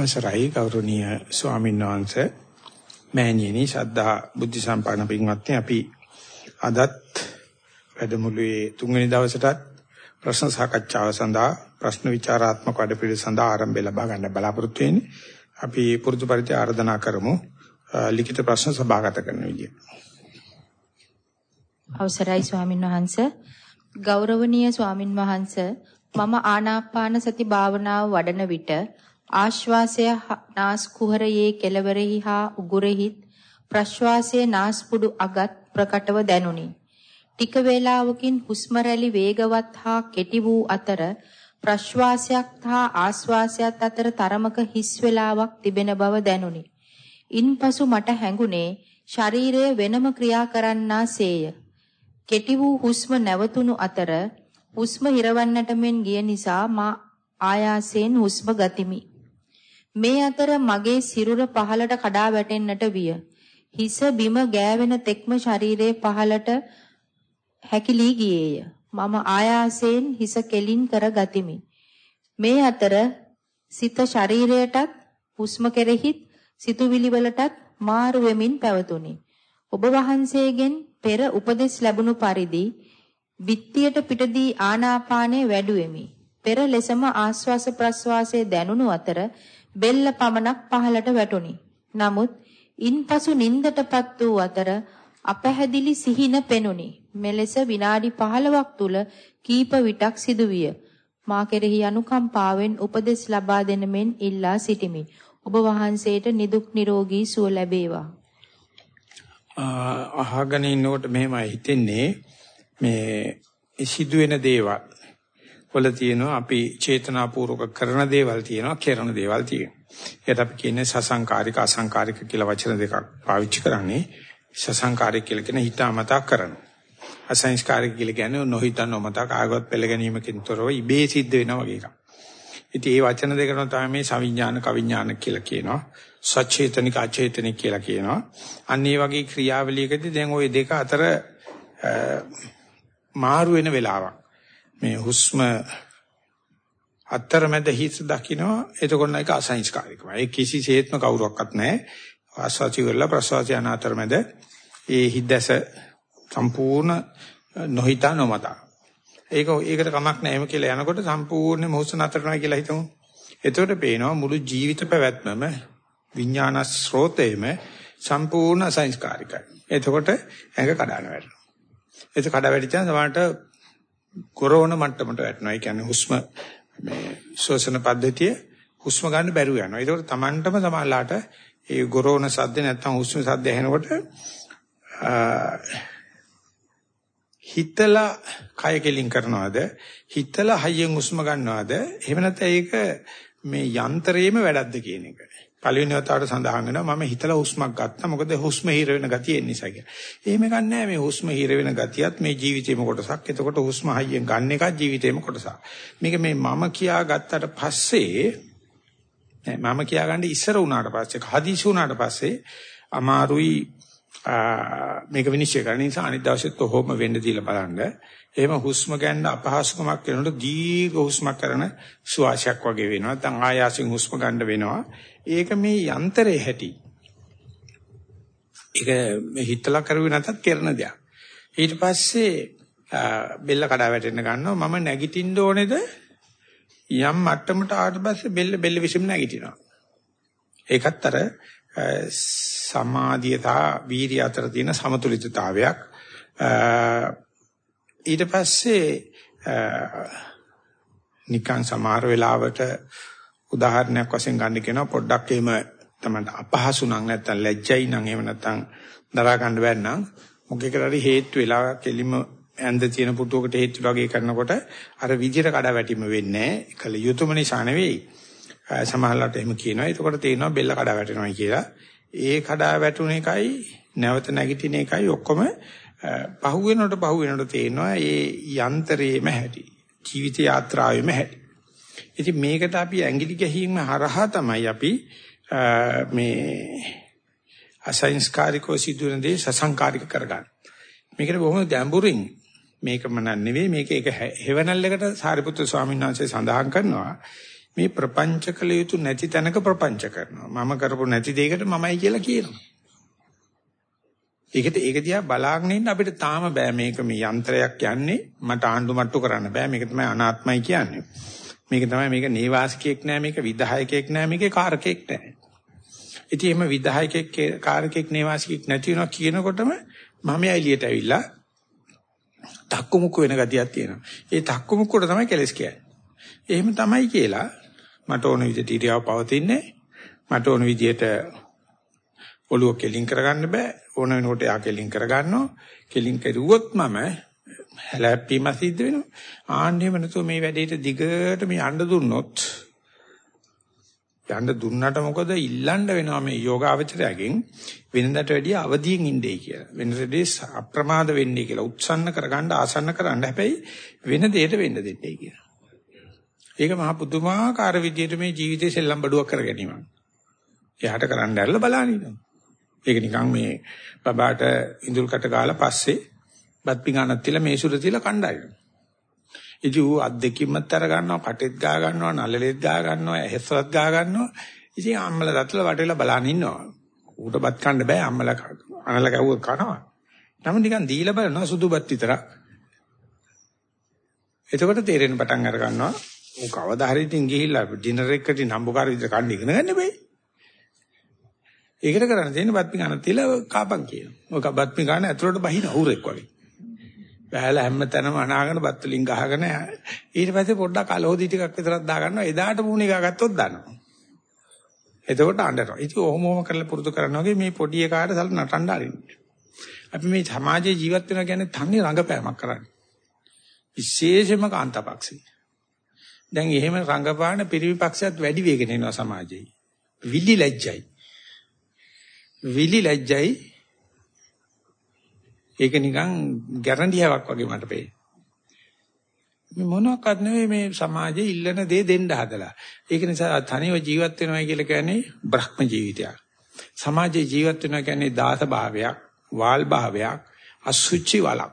අවසරයි ගෞරවනීය ස්වාමීන් වහන්සේ. මෑණියනි ශ්‍රද්ධා බුද්ධ සම්පන්න පින්වත්නි අපි අදත් වැඩමුළුවේ තුන්වෙනි දවසටත් ප්‍රශ්න සාකච්ඡාව සඳහා ප්‍රශ්න විචාරාත්මක වැඩපිළිවෙළ සඳහා ආරම්භය ලබා ගන්න බලාපොරොත්තු වෙන්නේ. අපි පුරුදු පරිදි ආරාධනා කරමු ලිඛිත ප්‍රශ්න සභාගත කරන විදිය. අවසරයි ස්වාමින් වහන්සේ. ගෞරවනීය ස්වාමින් වහන්සේ මම ආනාපාන සති භාවනාව වඩන විට ආශ්වාසය නාස් කුහරයේ කෙළවරෙහි හා උගුරෙහිත් ප්‍රශ්වාසයේ නාස්පුඩු අගත් ප්‍රකටව දැනුනි. ටික වේලාවකින් හුස්ම රැලි වේගවත් හා කෙටි වූ අතර ප්‍රශ්වාසයක් හා ආශ්වාසයත් අතර තරමක හිස් වේලාවක් තිබෙන බව දැනුනි. ඉන්පසු මට හැඟුණේ ශරීරය වෙනම ක්‍රියා කරන්නාසේය. කෙටි වූ හුස්ම නැවතුණු අතර හුස්ම හිරවන්නට මෙන් ගිය නිසා මා ආයාසයෙන් හුස්ම ගතිමි. මේ අතර මගේ සිරුර පහළට කඩා වැටෙන්නට විය. හිස බිම ගෑවෙන තෙක්ම ශරීරයේ පහළට හැකිලී ගියේය. මම ආයාසයෙන් හිස කෙලින් කර ගතිමි. මේ අතර සිත ශරීරයටත් හුස්ම කෙරෙහිත් සිතුවිලි වලටත් මාරු වෙමින් පැවතුණි. ඔබ වහන්සේගෙන් පෙර උපදෙස් ලැබුණු පරිදි විත්තියට පිටදී ආනාපානය වැඩුවෙමි. පෙර ලෙසම ආස්වාස ප්‍රස්වාසයේ දැනුණු අතර බෙල්ල පමණක් පහළට වැටුණි. නමුත් ඉන්පසු නින්දටපත් වූ අතර අපැහැදිලි සිහින පෙනුනි. මෙලෙස විනාඩි 15ක් තුල කීප විටක් සිදුවිය. මා කෙරෙහි අනුකම්පාවෙන් උපදෙස් ලබා දෙන මෙන් ඉල්ලා සිටිමි. ඔබ වහන්සේට නිදුක් නිරෝගී සුව ලැබේවා. අහගෙන ඉන්නකොට මෙහෙමයි හිතෙන්නේ මේ සිදුවෙන දේවල් වල තියෙනවා අපි චේතනාපූර්වක කරන දේවල් තියෙනවා කරන දේවල් තියෙනවා. ඒකට අපි කියන්නේ සසංකාරික අසංකාරික කියලා වචන දෙකක් පාවිච්චි කරන්නේ. සසංකාරික කියලා කියන හිතාමතා කරන. අසංස්කාරික කියලා කියන්නේ නොහිතා නොමතා කාගවත් පෙළ ගැනීමකින් තොරව ඉබේ සිද්ධ වෙනා වගේ එකක්. ඉතින් මේ වචන දෙකම තමයි මේ සවිඥාන කවිඥාන කියලා කියනවා. සචේතනික අචේතනික කියලා කියනවා. අන්න ඒ වගේ ක්‍රියාවලියකදී දැන් ওই දෙක අතර මාරු වෙන වෙලාවක්. මේ හුස්ම අතරමැද හිස් දකින්නවා එතකොට ඒක අසංස්කාරිකමයි. ඒ කිසිසේත්ම කවුරක්වත් නැහැ. ආස්වාචි කරලා ප්‍රසවාසය යන අතරමැද ඒ හිද්දස සම්පූර්ණ නොහිතා නොමතා. ඒක ඒකට කමක් නැහැ කියලා යනකොට සම්පූර්ණයෙන්ම හුස්ම නතරනවා කියලා හිතමු. එතකොට පේනවා මුළු ජීවිත පැවැත්මම විඥාන ස්රෝතේම සම්පූර්ණ සංස්කාරිකයි. එතකොට ඇඟ කඩාන වැටෙනවා. ඒක කඩා වැටිච්චාම සමහරට කොරෝන මට්ටමට වැටෙනවා. ඒ කියන්නේ හුස්ම මේ ශ්වසන පද්ධතිය හුස්ම ගන්න බැරුව යනවා. ඒකෝට Tamanටම සමහරලාට ඒ ගොරෝන සද්ද නැත්තම් හුස්ම සද්ද ඇහෙනකොට හිතලා කය කෙලින් කරනවද හිතලා හයියෙන් හුස්ම ගන්නවද එහෙම නැත්නම් ඒක මේ යන්ත්‍රයේම වැඩක්ද කියන එක. පළවෙනි වතාවට සඳහන් වෙනවා මම හිතලා හුස්මක් ගත්තා මොකද හුස්ම හිර වෙන ගතිය එන්නේ නිසා කියලා. එහෙම ගන්නෑ මේ හුස්ම හිර වෙන ගතියත් මේ ජීවිතේම කොටසක්. එතකොට හුස්ම හයියෙන් ගන්න එකත් ජීවිතේම කොටසක්. මේක මේ මම කියා ගත්තට පස්සේ මම කියා ගන්න ඉස්සර වුණාට පස්සේ හදිසි වුණාට පස්සේ අමාරුයි මේක විනිශ්චය කරන්න නිසා අනිත් දවසෙත් ඔහොම වෙන්න දීලා බලන්න. එහෙම හුස්ම ගන්න අපහසුකමක් වෙනකොට දීර්ඝ හුස්මක් කරන සුවාසයක් වගේ වෙනවා. නැත්නම් ආයාසයෙන් හුස්ම ගන්න වෙනවා. ඒක මේ යන්ත්‍රයේ හැටි. ඒක හිතලා කරුවේ නැතත් කරන දෙයක්. ඊට පස්සේ බෙල්ල කඩා වැටෙන්න ගන්නවා. මම නැගිටින්න ඕනේද? යම් මට්ටමට ආවට පස්සේ බෙල්ල බෙල්ල විසින් නැගිටිනවා. ඒකත් අර සමාධියතා වීර්ය අතර තියෙන සමතුලිතතාවයක්. ඊට පස්සේ නිකන් සමහර වෙලාවට උදාහරණයක් වශයෙන් ගන්න කියනවා පොඩ්ඩක් එහෙම තමයි අපහසු නම් නැත්තම් ලැජ්ජයි නම් එහෙම නැත්තම් දරා ගන්න බැන්න නම් මොකේකට හරි හේතු වෙලා කෙලිම ඇඳ තියෙන පුටුවකට හේතු වගේ කරනකොට අර විදිහට කඩා වැටීම වෙන්නේ නැහැ. කල යුතුයම නිසා නෙවෙයි. සමහරවිට එහෙම කියනවා. එතකොට තේනවා බෙල්ල කඩා වැටෙනවා කියලා. ඒ කඩා වැටුන එකයි නැවත නැගිටින එකයි ඔක්කොම පහු වෙනකොට පහු වෙනකොට තේනවා ඒ යන්ත්‍රයේම හැටි. ජීවිත යාත්‍රාවේම හැටි. ඉතින් මේකට අපි ඇඟිලි ගැහිීම හරහා තමයි අපි මේ අසංස්කාරිකව සිදුවෙන දේ සසංකාරික කරගන්නේ. මේකට බොහොම ගැඹුරින් මේකම නෙවෙයි මේක එක හෙවණල් එකට සාරිපුත්‍ර ස්වාමීන් වහන්සේ සඳහන් කරනවා මේ ප්‍රපංච කළ යුතු නැති තැනක ප්‍රපංච කරනවා. මම කරපු නැති දෙයකට මමයි කියලා කියනවා. ඒකට ඒක දිහා බලාගෙන ඉන්න අපිට තාම බෑ මේක මේ යන්ත්‍රයක් යන්නේ මට ආණ්ඩු මට්ටු කරන්න බෑ මේක තමයි අනාත්මයි කියන්නේ. මේක තමයි මේක නේවාසිකයක් නෑ මේක විධායකයක් නෑ මේකේ කාරකයක් නෑ. ඉතින් එimhe විධායකයක් කාරකයක් නේවාසිකයක් නැති වෙනවා කියනකොටම මම එළියට ඇවිල්ලා තක්කුමුක්ක වෙන ගතියක් තියෙනවා. ඒ තක්කුමුක්කට තමයි කෙලස් කියන්නේ. එහෙම තමයි කියලා මට ඕන විදිහට ඉරියව් පවතින්නේ මට ඕන විදිහට ඔළුව කෙලින් කරගන්න බෑ. ඕන වෙනකොට යා කෙලින් කරගන්නවා. කෙලින් කරුවොත් මම හැලැප්පීම සිද්ධ වෙනවා. ආන්නෙම නැතුව මේ වැඩේට දිගට මේ යන්න දුන්නොත් යන්න දුන්නට මොකද? ඉල්ලන්න වෙනවා මේ යෝගාවචරයෙන් වෙනදට වැඩිය අවදියෙන් ඉන්නේ කියලා. වෙනදේ අප්‍රමාද වෙන්නේ කියලා. උත්සන්න කරගන්න ආසන්න කරන්න. හැබැයි වෙන දෙයකට වෙන්න දෙන්නේ කියලා. ඒක මහා පුදුමාකාර විදියට මේ ජීවිතේ සෙල්ලම් බඩුවක් කර ගැනීමක්. එයාට කරන්න ඇරලා බලන්න ඉන්නවා. ඒක නිකන් මේ බබාට ඉඳුල් කට ගාලා පස්සේ බත් පිඟානක් තියලා මේසුර තියලා කණ්ඩායම. ඉතින් ඌ අත් දෙකින්මත් අර ගන්නවා, කටෙත් ගා ගන්නවා, නළලෙත් ගා ගන්නවා, ඇහෙස්වත් ගා ගන්නවා. ඉතින් අම්මලා දත්ලා වටේලා බලන් ඉන්නවා. ඌට බත් කන්න බෑ අම්මලා අනලා කවුව කනවා. නමුත් නිකන් දීලා බලනවා සුදු බත් විතරක්. එතකොට තේරෙන්න පටන් අර ගන්නවා ඌ කවදා හරි ඉතින් ගිහිල්ලා ඩිනර් එකකට නම්බුකාර විදිහට කන්න ඉගෙන ගන්න බෑ. ඒකට කරන්න තියෙන්නේ බත් පිඟාන තියලා කාපන් කියනවා. ඔය බත් පිඟාන ඇතුළට බහින හුරෙක් වගේ. බෑලා හැමතැනම අනාගෙන බත් වලින් ගහගෙන ඊට පස්සේ පොඩ්ඩක් අලෝදි ටිකක් විතරක් දාගන්නවා. එදාට මූණ එක ගත්තොත් දානවා. එතකොට අඬනවා. ඉතින් ඔහොම ඔහොම කරලා පුරුදු කරනවා වගේ මේ පොඩි එකාට සල් නටන්න අරින්නේ. අපි මේ සමාජයේ ජීවත් වෙනවා කියන්නේ තන්නේ රංගපෑමක් කරන්නේ. විශේෂයෙන්ම කාන්තාපක්ෂේ. දැන් එහෙම රංගපාන පිරිවිපක්ෂයත් වැඩි වෙගෙන එනවා සමාජයේ. විලි ලැජ්ජයි. විලි ලැජ්ජයි. ඒක නිකන් ගැරන්ඩියාවක් වගේ මට පේනවා. මේ මොනවාක්වත් නෙවෙයි මේ සමාජයේ ඉල්ලන දේ දෙන්න හදලා. ඒක නිසා තනිව ජීවත් වෙනවා කියලා කියන්නේ බ්‍රහ්ම ජීවිතයක්. සමාජයේ ජීවත් වෙනවා කියන්නේ දාස භාවයක්, වාල් භාවයක්, අසුචි වලක්.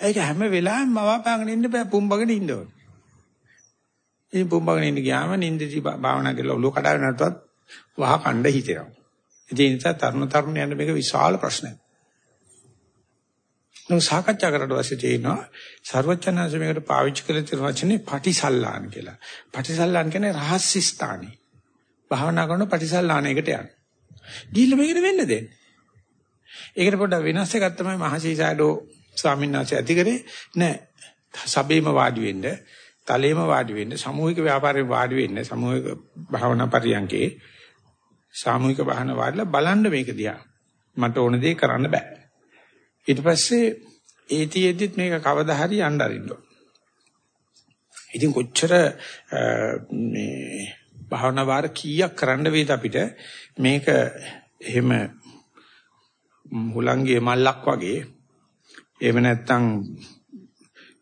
ඒක හැම වෙලාවෙම මවාපාගෙන ඉන්න බෑ පුම්බගෙන ඉන්න ඕනේ. ඉතින් පුම්බගෙන ඉන්න ගියාම නින්දටි භාවනා කරලා ඔලුව කඩාගෙන නැටවත් වහ කණ්ඩ හිතෙනවා. ඒ නිසා තරුණ තරුණයන්ට මේක විශාල ප්‍රශ්නයක්. නෝ සාකච්ඡා කරලා වාසිය තියෙනවා ਸਰවඥාන්සේ මේකට පාවිච්චි කළ තියෙන වචනේ පටිසල්ලාන කියලා. පටිසල්ලාන කියන්නේ රහස්‍ය ස්ථානේ. භාවනා කරන පටිසල්ලානයකට යන. ගිහිල්ලා මේකට වෙන්න දෙන්න. ඒකට පොඩ්ඩක් වෙනස් එකක් තමයි මහසීසාඩෝ ස්වාමීන් වහන්සේ ඇති කරේ නෑ. සබේම වාඩි වෙන්න තලෙම වාඩි වෙන්න සමූහික ව්‍යාපාරේ වාඩි වෙන්න සමූහික භාවනා පරියන්කේ සාමූහික භාවනා වාඩිලා බලන්න මේක දිහා. මට ඕන දේ කරන්න බෑ. ඊට පස්සේ ඒතියෙදිත් මේක කවදා හරි යන්න අරින්න ඉතින් කොච්චර මේ භාවනා වාර කීයක් කරන්න වේද අපිට? මේක එහෙම හුලංගේ මල්ලක් වගේ එහෙම නැත්නම්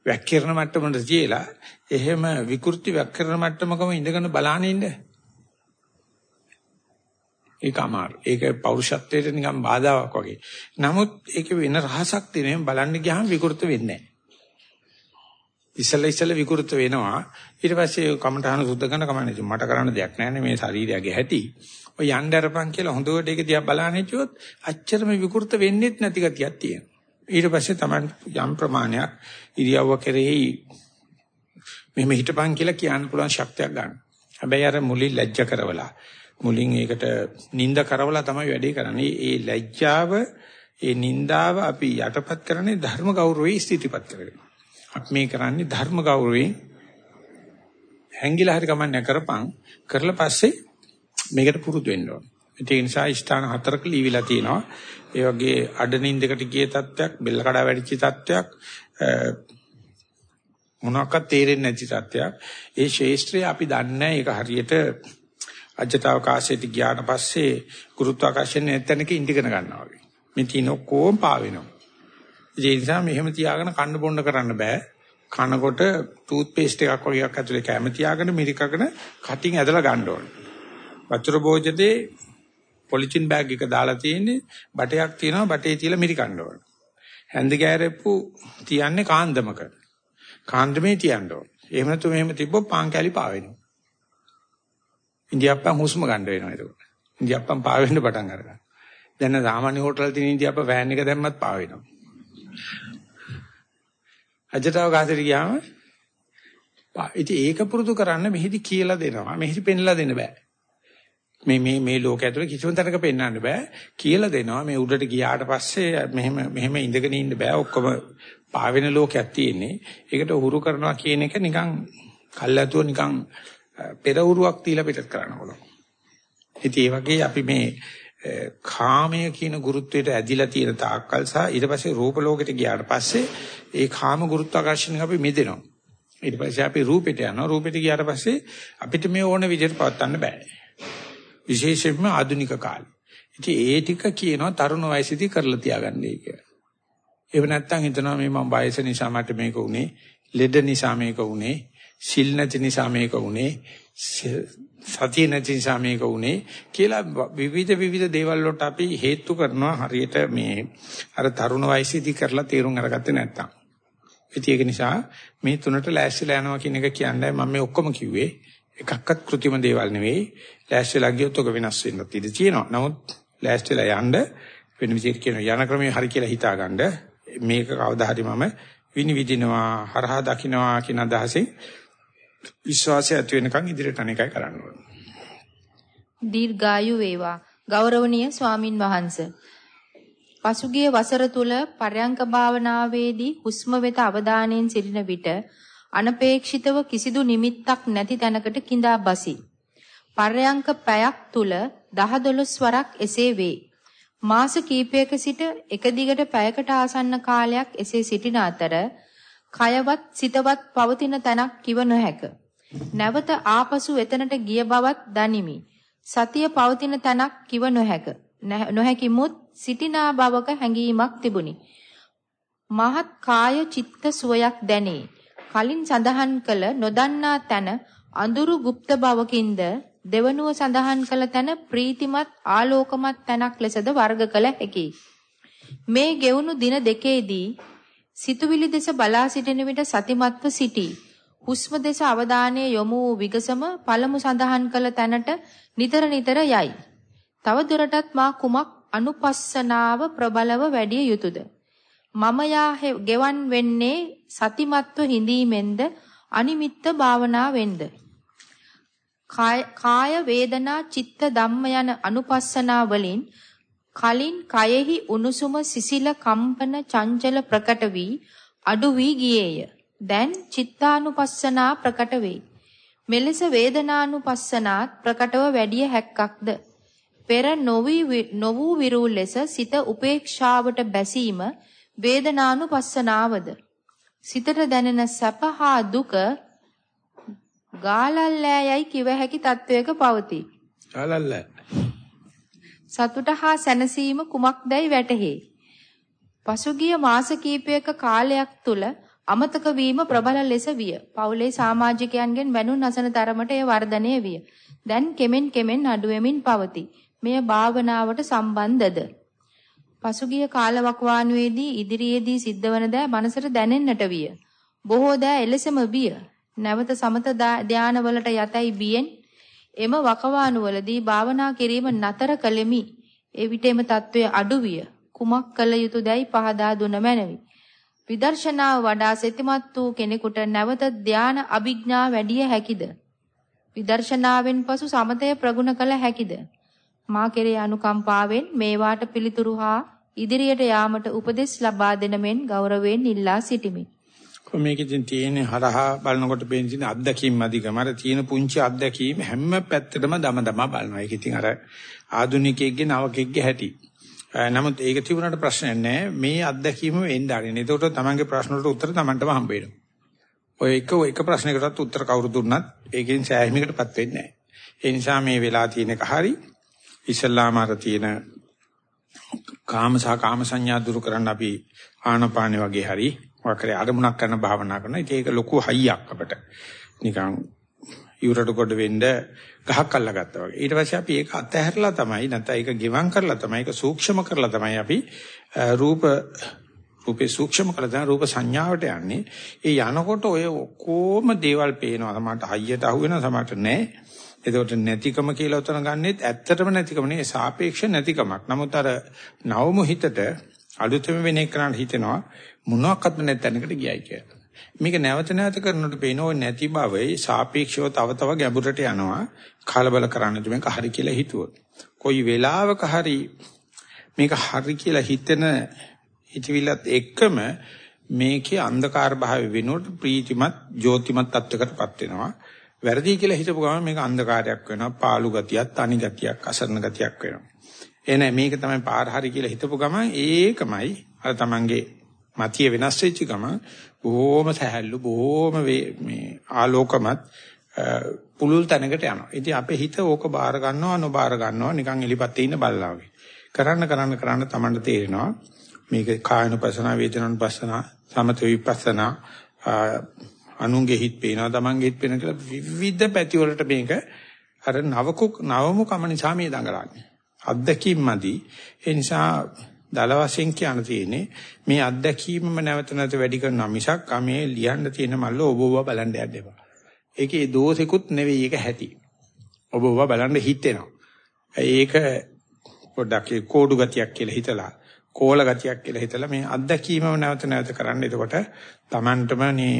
වැක්කිරන මට්ටමකට තියලා එහෙම විකෘති වැක්කිරන මට්ටමකම ඉඳගෙන බලාන ඉන්න. ඒක අමාරු. ඒක පෞරුෂත්වයට නිකන් බාධාවක් වගේ. නමුත් ඒකේ වෙන රහසක් තියෙනවා. බලන්න ගියාම විකෘත වෙන්නේ නැහැ. ඉස්සල ඉස්සල විකෘත වෙනවා. ඊට පස්සේ කමඨහන සුද්ධ කරන කමන්නේ මට කරන්න දෙයක් නැහැ මේ ශරීරයගේ හැටි. ඔය යන්න අරපන් කියලා හොඳට ඒක දිහා බලන්න හිටියොත් අච්චරම විකෘත වෙන්නේත් නැති ගතියක් තියෙනවා. ඊට පස්සේ Taman යම් ප්‍රමාණයක් ඉරියව්ව කෙරෙහි මෙහෙම හිටපන් කියලා කියන්න පුළුවන් ශක්තියක් ගන්න. හැබැයි අර මුලින් ලැජ්ජ කරවලා මුලින් ඒකට නිඳ කරවලා තමයි වැඩේ කරන්නේ. ඒ ලැජ්ජාව ඒ නින්දාව අපි යටපත් කරන්නේ ධර්ම ගෞරවයේ ස්ථಿತಿපත් කරගෙන. අපි මේ කරන්නේ ධර්ම ගෞරවයෙන් හැංගිලා හරි කමන්නේ කරපන් කරලා පස්සේ මේකට පුරුදු වෙන්න ඕන. ඒ නිසා ස්ථාන හතරක ලීවිලා තියෙනවා. ඒ වගේ අඩනින්දකට ගිය තත්ත්වයක්, බෙල්ල කඩා වැටිච්ච තත්ත්වයක්, මොනවාක්වත් තේරෙන්නේ නැති තත්ත්වයක්. ඒ ශේෂ්ත්‍රය අපි දන්නේ ඒක හරියට අජ්‍යතාවකාශයට ගියාට පස්සේ ගුරුත්වාකර්ෂණ නැත්ැනක ඉඳගෙන ගන්නවා වගේ. මේ තින ඔක්කොම පාවෙනවා. ඒ නිසා මෙහෙම තියාගෙන කන්න බොන්න කරන්න බෑ. කනකොට ටූත් පේස්ට් එකක් වගේ එකක් ඇතුලේ කැම තියාගෙන මිරිකගෙන කටින් ඇදලා ගන්න ඕනේ. වතුර භෝජනේ පොලිතින් බෑග් එක දාලා තියෙන්නේ බටයක් තියෙනවා බටේ තියලා මිරිකන්න ඕනේ. හැන්ද ගෑරෙප්පු තියන්නේ කාන්දමක. කාන්දමේ තියන්න ඕනේ. එහෙම නැතු මෙහෙම තිබ්බොත් පාන් කැලි පාවෙනවා. ඉන්දියාප්පන් හුස්ම ගන්න වෙනවා ඒක. ඉන්දියාප්පන් පාවෙන්න පටන් ගන්නවා. දැන් සාමාන්‍ය හෝටල් තියෙන ඉන්දියාප්ප ෆෑන් එක දැම්මත් පාවෙනවා. අජටව ගාතට ගියාම ඉතින් ඒක පුරුදු කරන්න මෙහිදි කියලා දෙනවා. මෙහිදි පෙන්ලා දෙන්න බෑ. මේ මේ මේ ලෝක ඇතුලේ කිසිම තැනක පෙන්වන්න බෑ කියලා දෙනවා. මේ උඩට ගියාට පස්සේ මෙහෙම මෙහෙම ඉඳගෙන ඉන්න බෑ. ඔක්කොම පාවෙන ලෝකයක් තියෙන්නේ. ඒකට උහුරු කරනවා කියන එක නිකන් කල්ැතුව නිකන් පෙරවුරුවක් තියලා පිටත් කරන්න ඕන. ඉතින් ඒ වගේ අපි මේ කාමය කියන ගුරුත්වයට ඇදිලා තියෙන තාක්කල් සහ ඊට පස්සේ රූප ලෝකෙට ගියාට පස්සේ ඒ කාම ගුරුත්වාකර්ෂණයෙන් අපි මිදෙනවා. ඊට පස්සේ අපි රූපෙට යනවා. රූපෙට ගියාට පස්සේ අපිට මේ ඕන විදිහට පවත්වන්න බෑ. විශේෂයෙන්ම ආධුනික කාලේ. ඉතින් ඒ ටික කියනවා තරුණ වයසේදී කරලා තියාගන්නයි කියලා. ඒව නැත්තම් හිතනවා මේ මම වයස නිසා මට මේක උනේ, ලෙඩ නිසා මේක උනේ, සිල් නැති නිසා මේක උනේ, සතිය නැති නිසා මේක උනේ කියලා විවිධ විවිධ දේවල් වලට අපි හේතු කරනවා හරියට මේ අර තරුණ වයසේදී කරලා තීරුම් අරගත්තේ නැත්තම්. ඒක නිසා මේ තුනට ලෑස්තිලා යනවා කියන එක කියන්නේ මම මේ ඔක්කොම කිව්වේ එකක්වත් કૃතිම දේවල් නෙවෙයි. ලෑස්තිලා ගියොත් ඔක වෙනස් වෙන්නත් ඉඩ තියෙනවා. නමුත් ලෑස්තිලා යන්න වෙන විදිහට කියන යන ක්‍රමයේ හරි කියලා හිතාගන්න මේක කවදා හරි මම විනිවිදිනවා හරහා දකින්නවා කියන අදහසින් විශ්වාසය ඇති වෙනකන් ඉදිරියට අනේකයි කරන්න ඕනේ. දීර්ඝායු වේවා ගෞරවනීය ස්වාමින් වහන්සේ පසුගිය වසර තුල පරයන්ක භාවනාවේදී හුස්ම වෙත අවධානයෙන් සිටින විට අනපේක්ෂිතව කිසිදු නිමිත්තක් නැති තැනකට கிඳා බසි. පරයන්ක පැයක් තුල 10 12 වරක් එසේ වේ. මාස කිහිපයක සිට එක දිගට පැයකට ආසන්න කාලයක් එසේ සිටින අතර කයවත් සිතවත් පවතින තැනක් කිව නොහැක. නැවත ආපසු එතනට ගිය බවත් දනිමි. සතිය පවතින තැනක් කිව නොහැක. නොහැකිමුත් සිටිනා බවක හැඟීමක් තිබුණි. මහත් කාය චිත්ත සුවයක් දැනේ. කලින් සඳහන් කළ නොදන්නා තැන අඳුරු গুপ্ত බවකින්ද දෙවනුව සඳහන් කළ තැන ප්‍රීතිමත් ආලෝකමත් තැනක් ලෙසද වර්ග කළ හැකියි. මේ ගෙවුණු දින දෙකේදී සිතුවිලි දෙස බලා සිටින විට සතිමත්ව සිටී. හුස්ම දෙස අවධානය යොමු වූ විගසම පළමු සඳහන් කළ තැනට නිතර නිතර යයි. තව දුරටත් මා කුමක් අනුපස්සනාව ප්‍රබලව වැඩි යුතුයද? මම යා ගෙවන් වෙන්නේ සතිමත්ව හිඳීමෙන්ද අනිමිත්ත භාවනාවෙන්ද? කාය වේදනා චිත්ත ධම්ම යන අනුපස්සනා වලින් කලින් කයෙහි උණුසුම සිසිල කම්පන චංචල ප්‍රකට වී අඩු වී ගියේය. දැන් චිත්තානුපස්සනා ප්‍රකට වේ. මෙලෙස වේදනානුපස්සනාත් ප්‍රකටව වැඩි හැක්කක්ද? පෙර නොවූ විරූ ලෙස සිත උපේක්ෂාවට බැසීම වේදනානුපස්සනාවද? සිතට දැනෙන සැප හා දුක ගාලල්ලෑයයි කිව හැකි තත්වයක පවතී. ගාලල්ලෑ. සතුට හා සැනසීම කුමක්දයි වැටහේ. පසුගිය මාස කිහිපයක කාලයක් තුල අමතක වීම ප්‍රබල ලෙස විය. පවුලේ සමාජිකයන්ගෙන් වැනුන් අසන තරමට එය වර්ධනය විය. දැන් කෙමෙන් කෙමෙන් අඩු වෙමින් පවතී. මෙය භාවනාවට සම්බන්ධද? පසුගිය කාලවකවානුවේදී ඉදිරියේදී සිද්ධවන දෑ මනසට දැනෙන්නට විය. බොහෝ දෑ එලෙසම විය. නැවත සමත ධානවලට යතයි බියෙන් එම වකවානුවලදී භාවනා කිරීම නතර කළෙමි. එවිට එම తත්වය අඩු විය. කුමක් කළ යුතුදයි පහදා දුන මැනවි. විදර්ශනාව වඩා සෙතිමත් වූ කෙනෙකුට නැවත ධාන අභිඥා වැඩි හැකිද? විදර්ශනාවෙන් පසු සමතය ප්‍රගුණ කළ හැකිද? මා කෙරේ අනුකම්පාවෙන් මේවාට පිළිතුරු හා ඉදිරියට යාමට උපදෙස් ලබා දෙන මෙන් ගෞරවයෙන් ඉල්ලා සිටිමි. මේකෙන් තියෙන හරහා බලනකොට පේන තියෙන අත්දැකීම් අධිකම අර තියෙන පුංචි අත්දැකීම් හැම පැත්තටම දම දම බලනවා. ඒක ඉතින් අර ආදුනිකයෙක්ගේ නවකෙක්ගේ හැටි. නමුත් ඒක තිබුණාට ප්‍රශ්නයක් නැහැ. මේ අත්දැකීම වෙන්න ආරින්න. ඒකට තමන්ගේ ප්‍රශ්න වලට උත්තර තමන්ටම හම්බ වෙනවා. ඔය එක එක ප්‍රශ්නයකටත් උත්තර කවුරු දුන්නත් ඒකෙන් සෑහීමකටපත් වෙන්නේ නැහැ. ඒ නිසා මේ වෙලා තියෙන එක හරි ඉස්ලාම අර තියෙන කාම සහ කාම සංඥා දුරු කරන්න අපි ආනපානෙ වගේ හරි වකරේ අරමුණක් කරන භාවනා කරනවා. ඉතින් ඒක ලොකු හයියක් අපට. නිකන් ඉවුරට කොට වෙන්න ගහක් අල්ලගත්තා වගේ. ඊට පස්සේ අපි ඒක අතහැරලා තමයි නැත්නම් ඒක ගෙවම් කරලා තමයි ඒක සූක්ෂම කරලා තමයි අපි රූප රූපේ සූක්ෂම කරලා දැන් රූප සංඥාවට යන්නේ. ඒ යනකොට ඔය ඔක්කොම දේවල් පේනවා. සමහරට හයියට අහු වෙනවා සමහරට නෑ. එතකොට නැතිකම කියලා උතන ගන්නෙත් ඇත්තටම නැතිකම නෙවෙයි සාපේක්ෂ නැතිකමක්. නමුත් අර නවම හිතට අලුතෙම වෙන එකනට හිතෙනවා මොනවාක්වත් නැති තැනකට ගියයි කියලා. මේක නැවත නැවත කරනකොට පේන ওই නැති බවයි සාපේක්ෂව තව තව ගැඹුරට යනවා. කලබල කරන්නද මේක හරි කියලා හිතුවොත්. කොයි වෙලාවක හරි මේක හරි කියලා හිතෙන හිතවිලත් එක්කම මේකේ අන්ධකාර භාවය වෙනුවට ප්‍රීතිමත් ජෝතිමත් තත්වයකටපත් වෙනවා. වැරදි කියලා හිතපු ගමන් මේක අන්ධකාරයක් වෙනවා, පාළු ගතියක්, තනි ගතියක්, අසරණ ගතියක් වෙනවා. එනේ මේක තමයි පාර හරි කියලා හිතපු ගමන් ඒකමයි අර තමන්ගේ මතිය වෙනස් වෙච්ච ගමන් බොහොම සහැල්ලු බොහොම මේ ආලෝකමත් පුලුල් තැනකට යනවා. ඉතින් අපේ හිත ඕක බාර ගන්නවා නොබාර ගන්නවා නිකන් එලිපත්තේ ඉන්න බල්ලා වගේ. කරන්න කරන්න කරන්න තමන්ට තේරෙනවා මේක කායනුපසන වේදනානුපසන සමත විපස්සනා අනුන්ගේ හිත් පේනවා තමන්ගේ හිත් පේනවා කියලා විවිධ පැති වලට මේක අර නවකු නවමු කම නිසා මේ දඟලන්නේ. අත්දැකීම් මදි. ඒ නිසා දල වශයෙන් කියන්න තියෙන්නේ මේ අත්දැකීමම නැවත නැවත වැඩි කරනවා මිසක් මේ ලියන්න තියෙන මල්ල ඔබ ඔබ බලන්න යන්න එපා. ඒකේ දෝෂෙකුත් නෙවෙයි ඒක හැටි. ඔබ ඔබ බලන්න හිතෙනවා. ඒක පොඩ්ඩක් කෝඩු ගතියක් කියලා හිතලා කෝල ගතියක් කියලා හිතලා මේ අත්දැකීමම නැවත නැවත කරන්න. එතකොට Tamanටම මේ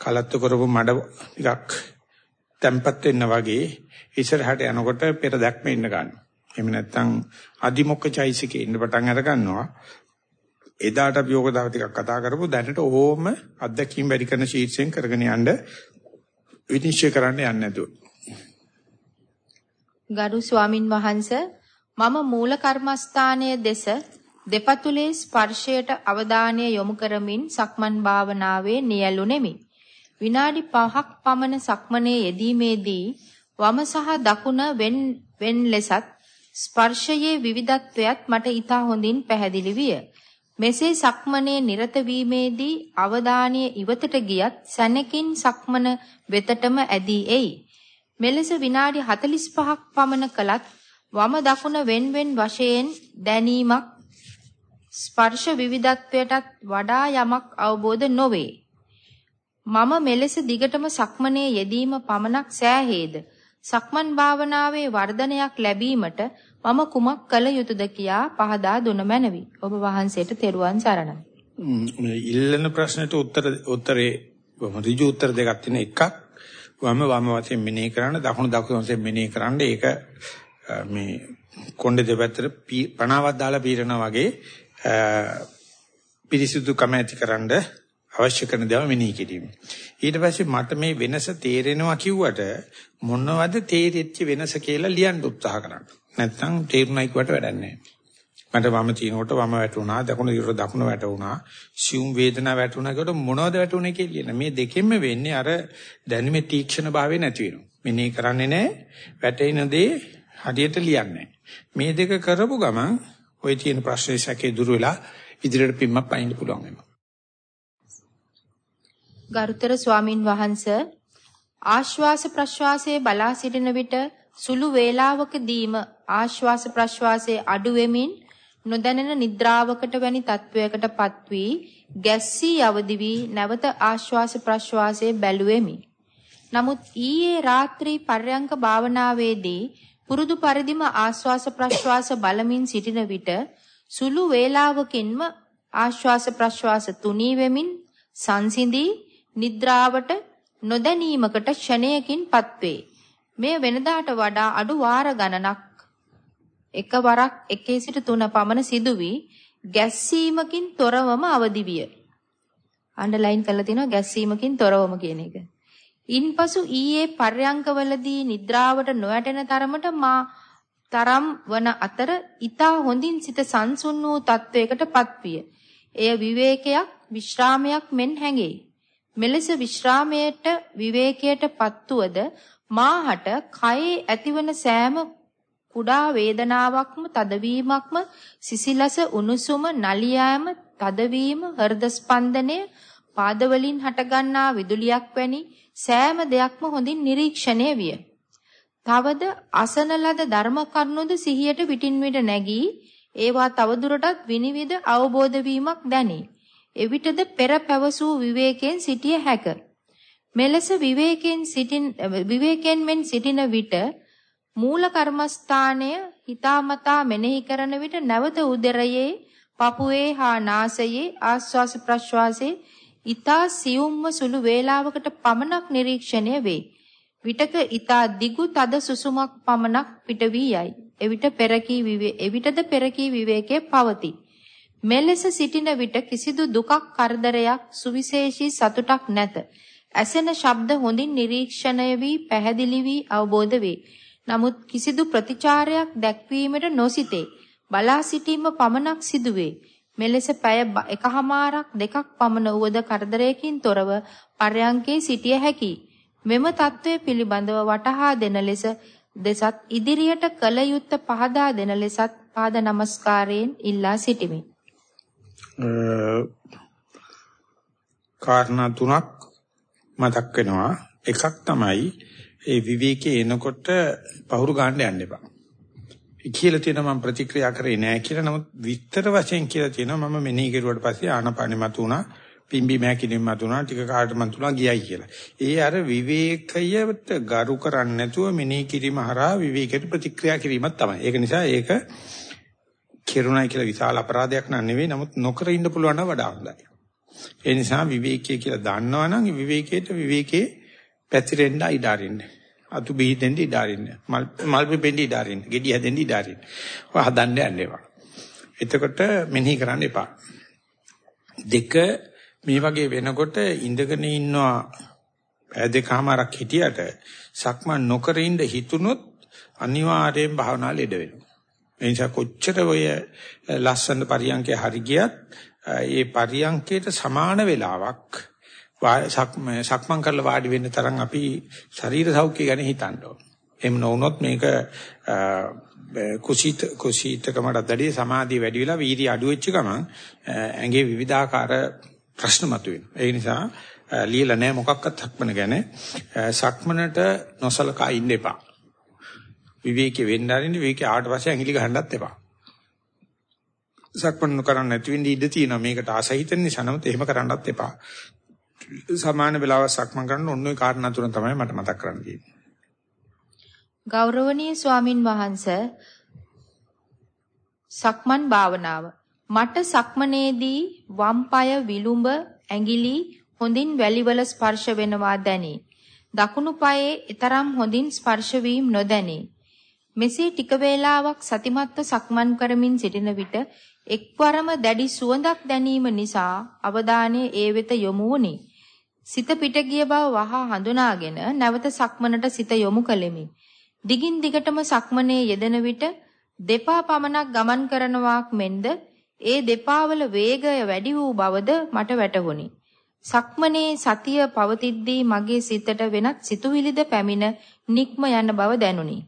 කලත්තු කරපු මඩ ටිකක් තැම්පත් වෙන්න වගේ ඉස්සරහට යනකොට පෙර දැක්ම ඉන්න ගන්නවා. එහෙම නැත්නම් අදිමොක්කචෛසිකේ ඉන්න පටන් අර ගන්නවා. එදාට අපි යෝග දව ටිකක් කතා කරපු දැනට ඕම අත්දැකීම් වැඩි කරන ශීර්ෂයෙන් කරගෙන යන්න විනිශ්චය කරන්න යන්නේ නැතුව. ගරු ස්වාමින් වහන්සේ මම මූල කර්මස්ථානයේ දෙස දෙපතුලේ ස්පර්ශයට අවධානය යොමු කරමින් සක්මන් භාවනාවේ නියැලුනේමි. විනාඩි 5ක් පමණ සක්මනේ යෙදීමේදී වම සහ දකුණ වෙන් වෙන් ලෙසත් ස්පර්ශයේ විවිධත්වයත් මට ඊටා හොඳින් පැහැදිලි විය. මෙසේ සක්මනේ නිරත වීමේදී අවධානය ඉවතට ගියත් සැනකින් සක්මන වෙතටම ඇදී එයි. මෙලෙස විනාඩි 45ක් පමණ කලත් වම දකුණ wen wen වශයෙන් දැනීමක් ස්පර්ශ විවිධත්වයටත් වඩා යමක් අවබෝධ නොවේ. මම මෙලෙස දිගටම සක්මනේ යෙදීම පමණක් සෑහේද සක්මන් භාවනාවේ වර්ධනයක් ලැබීමට මම කුමක් කළ යුතුද කියා පහදා දුන මැනවි. ඔබ වහන්සේට තෙරුවන් සරණයි. ඉල්ලන ප්‍රශ්නෙට උත්තර උත්තරේ ඍජු උත්තර දෙකක් තියෙන එකක් වම වම වශයෙන් මෙනෙහි කරන්න දකුණු දකුණු වශයෙන් මෙනෙහි කරන්න ඒක මේ කොණ්ඩේ දෙපැත්තට පණාවක් දාලා පීරනවා වගේ පිරිසිදු කම ඇතිකරනද අවශ්‍ය කරන දේවල් මෙනෙහි කිරීම. ඊට පස්සේ මට මේ වෙනස තේරෙනවා කිව්වට මොනවද තේරෙච්ච වෙනස කියලා ලියන්න උත්සාහ කරන්න. නැත්තම් තේරුණයි කිව්වට වැඩක් නැහැ. මට වම තිනකොට වම වැටුණා, දකුණ තිනකොට දකුණ වැටුණා, සියුම් වේදනාව වැටුණා කියකොට මොනවද වැටුනේ කියලා. මේ දෙකෙන්ම වෙන්නේ අර දැනුමේ තීක්ෂණ භාවය නැති වෙනවා. මෙනෙහි කරන්නේ නැහැ. වැටෙන දේ හදියට ලියන්නේ මේ දෙක කරපු ගමන් ওই තියෙන ප්‍රශ්නේ සැකේ දුර වෙලා ඉදිරියට පිම්මක් පයින්න පුළුවන් වෙනවා. ගරුතර ස්වාමින් වහන්සේ ආශ්වාස ප්‍රශ්වාසයේ බලා සිටින විට සුළු වේලාවකදීම ආශ්වාස ප්‍රශ්වාසයේ අඩු වෙමින් නොදැනෙන නිද්‍රාවකට වැනි තත්වයකටපත් වී ගැස්සී අවදි වී නැවත ආශ්වාස ප්‍රශ්වාසයේ බැලුවෙමි. නමුත් ඊයේ රාත්‍රී පර්යංක භාවනාවේදී පුරුදු පරිදිම ආශ්වාස ප්‍රශ්වාස බලමින් සිටින විට සුළු වේලාවකින්ම ආශ්වාස ප්‍රශ්වාස තුනී වෙමින් සංසිඳී නිද්‍රාවට නොදැනීමකට ක්ෂණයකින්පත් වේ. මේ වෙනදාට වඩා අඩු වාර ගණනක් එකවරක් එකේ සිට තුන පමණ සිදු වී ගැස්සීමකින් තොරවම අවදි විය. අන්ඩර්ලයින් කරලා තිනවා ගැස්සීමකින් තොරවම කියන එක. ඉන්පසු ඊයේ පර්යංකවලදී නිද්‍රාවට නොයැටෙන තරමට මා තරම් වන අතර ඊතා හොඳින් සිත සංසුන් වූ තත්වයකටපත් විය. එය විවේකයක් විශ්‍රාමයක් මෙන් හැඟේ. මෙලෙස විශ්‍රාමයට විවේකයට පත්වුවද මාහට කයේ ඇතිවන සෑම කුඩා වේදනාවක්ම තදවීමක්ම සිසිලස උණුසුම නලියෑම තදවීම හෘද ස්පන්දනය පාදවලින් හටගන්නා විදුලියක් වැනි සෑම දෙයක්ම හොඳින් නිරීක්ෂණය විය. තවද අසන ලද ධර්ම කරුණුද සිහියට පිටින් විට නැගී ඒවා තවදුරටත් විනිවිද අවබෝධ වීමක් දැනේ. එවිටද පෙර පැවසූ විවේකයෙන් සිටිය හැක. මෙලෙස විවේකයෙන් සිටින් විවේකයෙන් මෙන් සිටින විට මූල කර්මස්ථානය හිතාමතා මෙනෙහි කරන විට නැවත උදරයේ පපුවේ හා නාසයේ ආස්වාස ප්‍රශ්වාසයේ ඊතා සියුම්ම සුළු වේලාවකට පමණක් නිරීක්ෂණය වේ. විටක ඊතා දිගු තද සුසුමක් පමණක් පිට වී යයි. එවිට පෙරකී විවේ එවිටද පෙරකී විවේකයේ පවතී. මෙලෙස සිටින විට කිසිදු දුකක් කරදරයක් සුවිශේෂී සතුටක් නැත. ඇසෙන ශබ්ද හොඳින් නිරීක්ෂණය වී පැහැදිලි වී අවබෝධ වේ. නමුත් කිසිදු ප්‍රතිචාරයක් දැක්වීමට නොසිතේ. බලා සිටීම පමණක් සිදුවේ. මෙලෙස පැය එකහමාරක් දෙකක් පමණ වුවද කරදරයකින් තොරව පර්යංකේ සිටිය හැකියි. මෙම తත්වය පිළිබඳව වටහා දෙන ලෙස දෙසත් ඉදිරියට කල යුත්ත පහදා දෙන ලෙසත් පාද නමස්කාරයෙන් ඉල්ලා සිටිමි. කාරණා තුනක් මතක් වෙනවා. එකක් තමයි ඒ විවේකයේ එනකොට පහුරු ගන්න යන්න එපා. කියලා තියෙනවා මම ප්‍රතික්‍රියා කරේ නෑ කියලා. නමුත් විස්තර වශයෙන් කියලා තියෙනවා මම මෙනෙහි කරුවාට පස්සේ ආනපානෙ මතුණා, පිම්බි මෑකිනින් මතුණා, ටික කාට මතුණා ගියයි කියලා. ඒ අර විවේකයට ගරු කරන්නේ නැතුව මෙනෙහි කිරීම හරහා විවේකයට ප්‍රතික්‍රියා කිරීමක් තමයි. ඒක නිසා ඒක කෙරුණයි කියලා විශාල අපරාධයක් නන් නෙවෙයි. නමුත් නොකර ඉන්න පුළුවන් නම් වඩා හොඳයි. ඒ නිසා විවේකයේ කියලා දන්නවනම් විවේකයට විවේකේ පැතිරෙන්න ඉඩ අරින්නේ. අතු බිහිදෙන්න ඉඩ අරින්න. මල් මල් පිපෙන්න ඉඩ අරින්න. ගෙඩි හැදෙන්න ඉඩ අරින්න. ඔය හදන්න යන්න එපා. එතකොට මෙනෙහි කරන්න එපා. දෙක මේ වගේ වෙනකොට ඉඳගෙන ඉන්නවා පැය දෙකමාරක් හිටියට සක්මන් නොකර ඉඳ හිතුනොත් අනිවාර්යෙන් භාවනා ලෙඩ වෙනවා. ඒ නිසා කොච්චර ඔය ලස්සන පරියන්කේ හරි ගියත් ඒ පරියන්කේට සමාන වෙලාවක් සක්මන් කරලා වාඩි වෙන්න තරම් අපි ශරීර සෞඛ්‍ය ගැන හිතන්න ඕන. එහෙම නොවුනොත් මේක කුසීත කුසීතකමට දැඩි සමාධිය වැඩි වෙලා වීර්ය අඩු වෙච්ච ගමන් ඇඟේ විවිධාකාර ප්‍රශ්න මතුවෙනවා. ඒ නිසා ලියලා නැහැ මොකක්වත් සක්මන ගැන. සක්මනට නොසලකා ඉන්න එපා. විවේකී වෙන්න ආරින්න විවේකී ආවට පස්සේ ඇඟිලි ගහන්නත් එපා. සක්මන් කරන්න නැති වෙන්න ඉඩ තියෙනවා. මේකට ආසහිතන නිසා නමුත් එහෙම කරන්නත් එපා. සමාන වෙලාවක් සක්මන් කරන්න ඔන්න ඔය කාරණා තුන තමයි මට මතක් කරන්න තියෙන්නේ. ගෞරවනීය ස්වාමින් වහන්සේ සක්මන් භාවනාව මට සක්මනේදී වම් පාය විලුඹ ඇඟිලි හොඳින් වැලිවල ස්පර්ශ වෙනවා දැනේ. දකුණු පායේ ඊතරම් හොඳින් ස්පර්ශ වීම නොදැනේ. මෙසේ ටික වේලාවක් සතිමත්ව සක්මන් කරමින් සිටින විට එක්වරම දැඩි සුවඳක් දැනීම නිසා අවධානය ඒ වෙත යොමු වුණි. සිත පිට ගිය බව වහා හඳුනාගෙන නැවත සක්මනට සිත යොමු කළෙමි. දිගින් දිගටම සක්මනේ යෙදෙන විට දෙපා පමණක් ගමන් කරනවාක් මෙන්ද ඒ දෙපාවල වේගය වැඩි වූ බවද මට වැටහුණි. සක්මනේ සතිය පවතිද්දී මගේ සිතට වෙනත් සිතුවිලිද පැමිණ නික්ම යන බව දැනුනි.